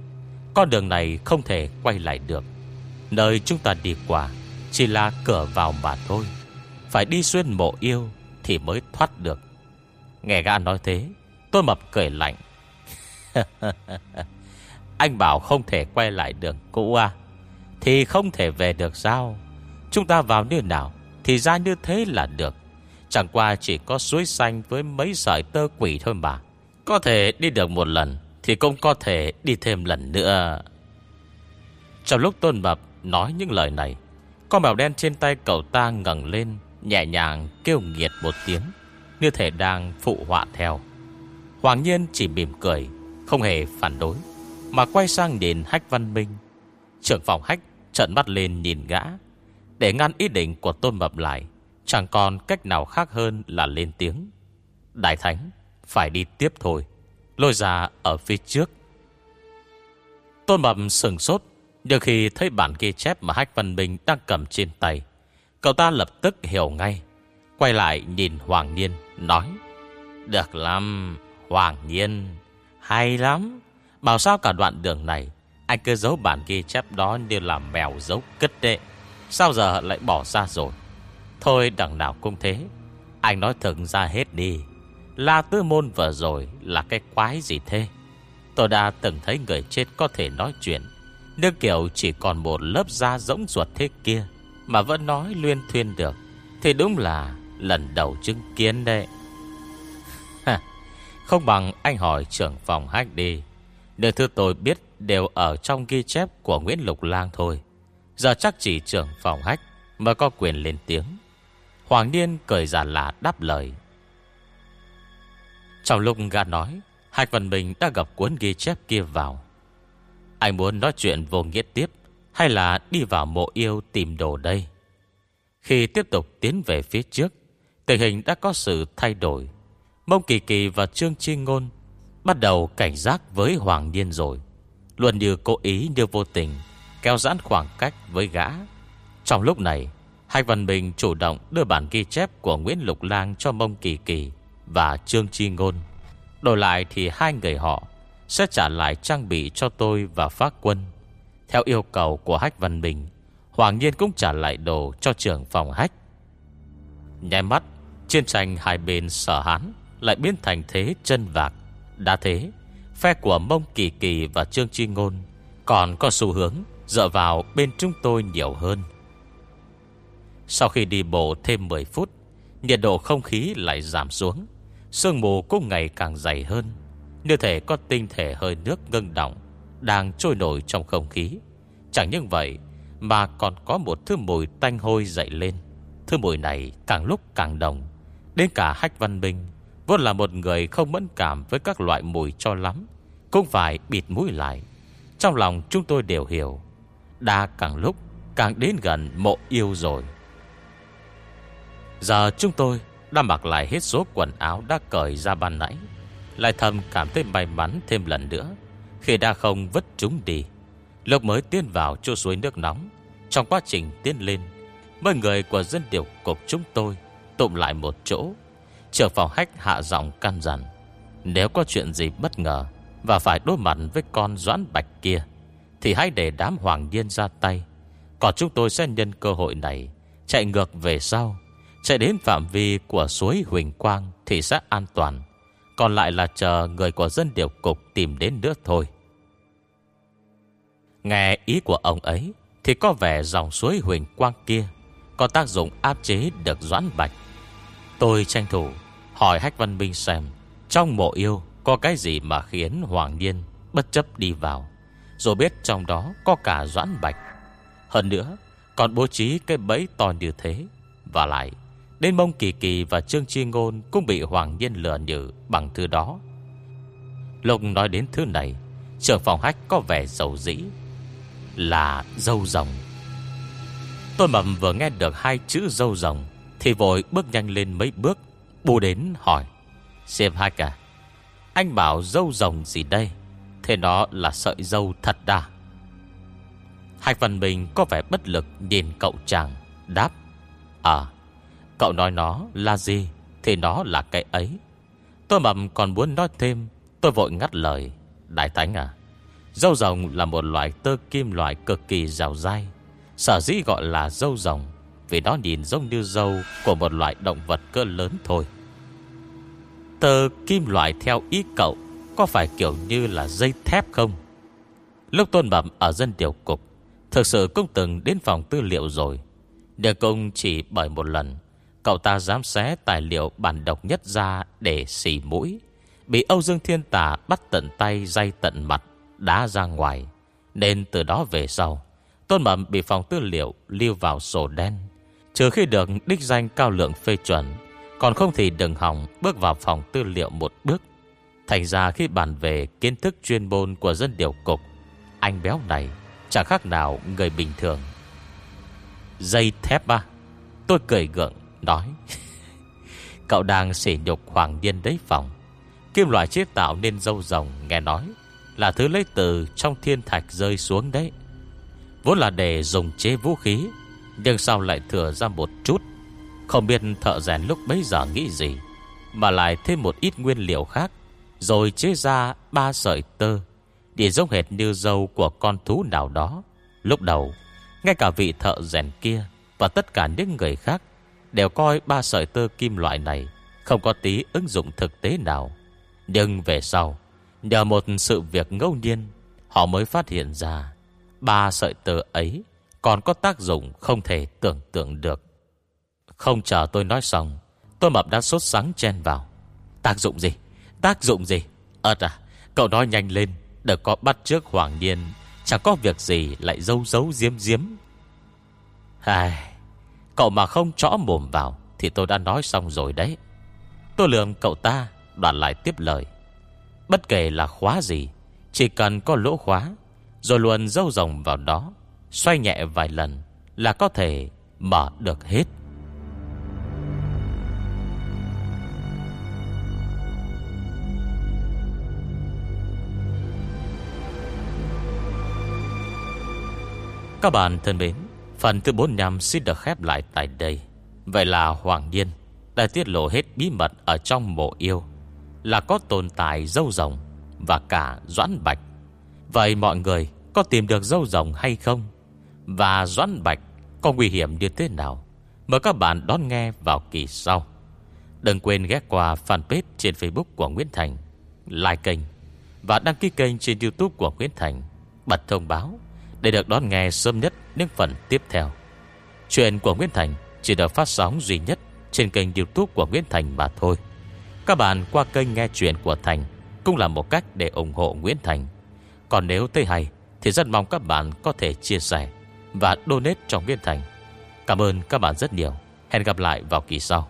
A: con đường này không thể quay lại được. Nơi chúng ta đi qua Chỉ là cửa vào mà thôi. Phải đi xuyên mộ yêu Thì mới thoát được. Nghe gã nói thế, Tôi mập cười lạnh. [LAUGHS] Anh bảo không thể quay lại đường cũ à? Thì không thể về được sao? Chúng ta vào nơi nào Thì ra như thế là được. Chẳng qua chỉ có suối xanh với mấy sợi tơ quỷ thôi mà. Có thể đi được một lần. Thì cũng có thể đi thêm lần nữa. Trong lúc Tôn Mập nói những lời này, Con mèo đen trên tay cậu ta ngẩng lên, Nhẹ nhàng kêu nghiệt một tiếng, Như thể đang phụ họa theo. Hoàng nhiên chỉ mỉm cười, Không hề phản đối, Mà quay sang nhìn Hách Văn Minh. Trưởng phòng Hách trợn mắt lên nhìn gã, Để ngăn ý định của Tôn Mập lại, Chẳng còn cách nào khác hơn là lên tiếng. Đại Thánh, Phải đi tiếp thôi. Lôi ra ở phía trước. Tôn Mập sừng sốt, Nhưng khi thấy bản ghi chép mà Hách Văn Minh đang cầm trên tay, Cậu ta lập tức hiểu ngay, Quay lại nhìn Hoàng Niên Nói, Được lắm, Hoàng Niên Hay lắm. Bảo sao cả đoạn đường này, Anh cứ giấu bản ghi chép đó như là mèo giấu cất đệ Sao giờ lại bỏ ra rồi? Thôi đằng nào cũng thế, Anh nói thừng ra hết đi. La tư môn vừa rồi Là cái quái gì thế? Tôi đã từng thấy người chết có thể nói chuyện, Nhưng kiểu chỉ còn một lớp da rỗng ruột thế kia Mà vẫn nói luyên thuyên được, Thì đúng là lần đầu chứng kiến đấy. Không bằng anh hỏi trưởng phòng hách đi. Điều thứ tôi biết đều ở trong ghi chép của Nguyễn Lục Lang thôi. Giờ chắc chỉ trưởng phòng hách Mới có quyền lên tiếng. Hoàng Niên cười giả lạ đáp lời. Trong lúc gã nói Hạch Văn Bình đã gặp cuốn ghi chép kia vào. Anh muốn nói chuyện vô nghĩa tiếp, Hay là đi vào mộ yêu tìm đồ đây? Khi tiếp tục tiến về phía trước, Tình hình đã có sự thay đổi. Mông Kỳ Kỳ và Trương Chi Ngôn Bắt đầu cảnh giác với Hoàng Niên rồi. Luôn như cố ý như vô tình, Kéo giãn khoảng cách với gã. Trong lúc này Hạch Văn Bình chủ động đưa bản ghi chép của Nguyễn Lục Lang cho Mông Kỳ Kỳ và Trương Chi Ngôn. Đổi lại thì hai người họ sẽ trả lại trang bị cho tôi và phát quân. Theo yêu cầu của Hách Văn Bình, Hoàng Nhiên cũng trả lại đồ cho trưởng phòng Hách. Nhai mắt, chiến tranh hai bên sở hán lại biến thành thế chân vạc. Đã thế, phe của Mông Kỳ Kỳ và Trương Chi Ngôn còn có xu hướng dựa vào bên chúng tôi nhiều hơn. Sau khi đi bộ thêm 10 phút Nhiệt độ không khí lại giảm xuống Sương mù cũng ngày càng dày hơn, Như thể có tinh thể hơi nước ngưng động Đang trôi nổi trong không khí. Chẳng những vậy Mà còn có một thứ mùi tanh hôi dậy lên. Thứ mùi này càng lúc càng đồng, Đến cả Hách Văn Minh Vốn là một người không mẫn cảm Với các loại mùi cho lắm, Cũng phải bịt mũi lại. Trong lòng chúng tôi đều hiểu Đa càng lúc càng đến gần mộ yêu rồi. Giờ chúng tôi đã mặc lại hết số quần áo đã cởi ra ban nãy, Lại thầm cảm thấy may mắn thêm lần nữa. Khi đã không vứt chúng đi, Lúc mới tiến vào chỗ suối nước nóng, Trong quá trình tiến lên mọi người của dân điều cục chúng tôi Tụm lại một chỗ Trưởng phòng hách hạ giọng căn dặn, Nếu có chuyện gì bất ngờ Và phải đối mặt với con doãn bạch kia, Thì hãy để đám hoàng điên ra tay. Còn chúng tôi sẽ nhân cơ hội này Chạy ngược về sau. Chạy đến phạm vi của suối Huỳnh Quang Thì sẽ an toàn. Còn lại là chờ người của dân điều cục Tìm đến nữa thôi. Nghe ý của ông ấy Thì có vẻ dòng suối Huỳnh Quang kia Có tác dụng áp chế được Doãn Bạch. Tôi tranh thủ Hỏi Hách Văn Minh xem Trong mộ yêu có cái gì mà khiến Hoàng Niên Bất chấp đi vào. Rồi biết trong đó có cả Doãn Bạch. Hơn nữa, Còn bố trí cái bẫy to như thế Và lại Đến mông kỳ kỳ và Trương Chi Ngôn Cũng bị Hoàng Nhiên lừa nhử bằng thứ đó. Lục nói đến thứ này, Trưởng phòng hách có vẻ dầu dĩ, Là dâu rồng. Tôi mầm vừa nghe được hai chữ dâu rồng Thì vội bước nhanh lên mấy bước, bù đến hỏi, Xem hách à Anh bảo dâu rồng gì đây? Thế nó là sợi dâu thật đà Hạch Văn Bình có vẻ bất lực nhìn cậu chàng, Đáp À Cậu nói nó là gì Thì nó là cái ấy. Tôi mầm còn muốn nói thêm, Tôi vội ngắt lời. Đại Thánh à Dâu rồng là một loại tơ kim loại cực kỳ rào dai. Sở dĩ gọi là dâu rồng, Vì nó nhìn giống như dâu Của một loại động vật cơ lớn thôi. Tơ kim loại theo ý cậu Có phải kiểu như là dây thép không? Lúc tôn bẩm ở dân điều cục, Thực sự cũng từng đến phòng tư liệu rồi Điều công chỉ bởi một lần. Cậu ta dám xé tài liệu bản độc nhất ra Để xỉ mũi. Bị Âu Dương Thiên Tà bắt tận tay, Dây tận mặt, Đá ra ngoài. Nên từ đó về sau, Tôn Mậm bị phòng tư liệu lưu vào sổ đen. Trừ khi được đích danh cao lượng phê chuẩn, Còn không thì đừng hỏng bước vào phòng tư liệu một bước. Thành ra khi bàn về kiến thức chuyên môn của dân điều cục, Anh béo này chẳng khác nào người bình thường. Dây thép à? Tôi cười gượng nói. [LAUGHS] Cậu đang sỉ nhục Hoàng Niên đấy phòng. Kim loại chế tạo nên dâu rồng, nghe nói, Là thứ lấy từ trong thiên thạch rơi xuống đấy. Vốn là để dùng chế vũ khí, Nhưng sau lại thừa ra một chút? Không biết thợ rèn lúc bấy giờ nghĩ gì, Mà lại thêm một ít nguyên liệu khác, Rồi chế ra ba sợi tơ, Để giống hệt như dâu của con thú nào đó. Lúc đầu, Ngay cả vị thợ rèn kia Và tất cả những người khác Đều coi ba sợi tơ kim loại này Không có tí ứng dụng thực tế nào. Nhưng về sau, Nhờ một sự việc ngẫu nhiên, Họ mới phát hiện ra Ba sợi tơ ấy Còn có tác dụng không thể tưởng tượng được. Không chờ tôi nói xong, Tôi mập đã sốt sáng chen vào. Tác dụng gì? Tác dụng gì? Ơt à Cậu nói nhanh lên, Đừng có bắt trước Hoàng Niên, Chẳng có việc gì lại dâu dấu diếm diếm Ai Cậu mà không chõ mồm vào Thì tôi đã nói xong rồi đấy. Tôi lường cậu ta Đoạn lại tiếp lời. Bất kể là khóa gì, Chỉ cần có lỗ khóa, Rồi luôn dâu rồng vào đó, Xoay nhẹ vài lần Là có thể mở được hết. Các bạn thân mến Phần thứ 45 xin được khép lại tại đây. Vậy là Hoàng Nhiên Đã tiết lộ hết bí mật Ở trong mộ yêu, Là có tồn tại dâu rồng Và cả Doãn Bạch. Vậy mọi người có tìm được dâu rồng hay không? Và Doãn Bạch Có nguy hiểm như thế nào? Mời các bạn đón nghe vào kỳ sau. Đừng quên ghé qua fanpage trên Facebook của Nguyễn Thành, Like kênh Và đăng ký kênh trên youtube của Nguyễn Thành, Bật thông báo để được đón nghe sớm nhất những phần tiếp theo. Chuyện của Nguyễn Thành Chỉ được phát sóng duy nhất Trên kênh youtube của Nguyễn Thành mà thôi. Các bạn qua kênh nghe chuyện của Thành Cũng là một cách để ủng hộ Nguyễn Thành. Còn nếu thấy hay Thì rất mong các bạn có thể chia sẻ Và donate cho Nguyễn Thành. Cảm ơn các bạn rất nhiều. Hẹn gặp lại vào kỳ sau.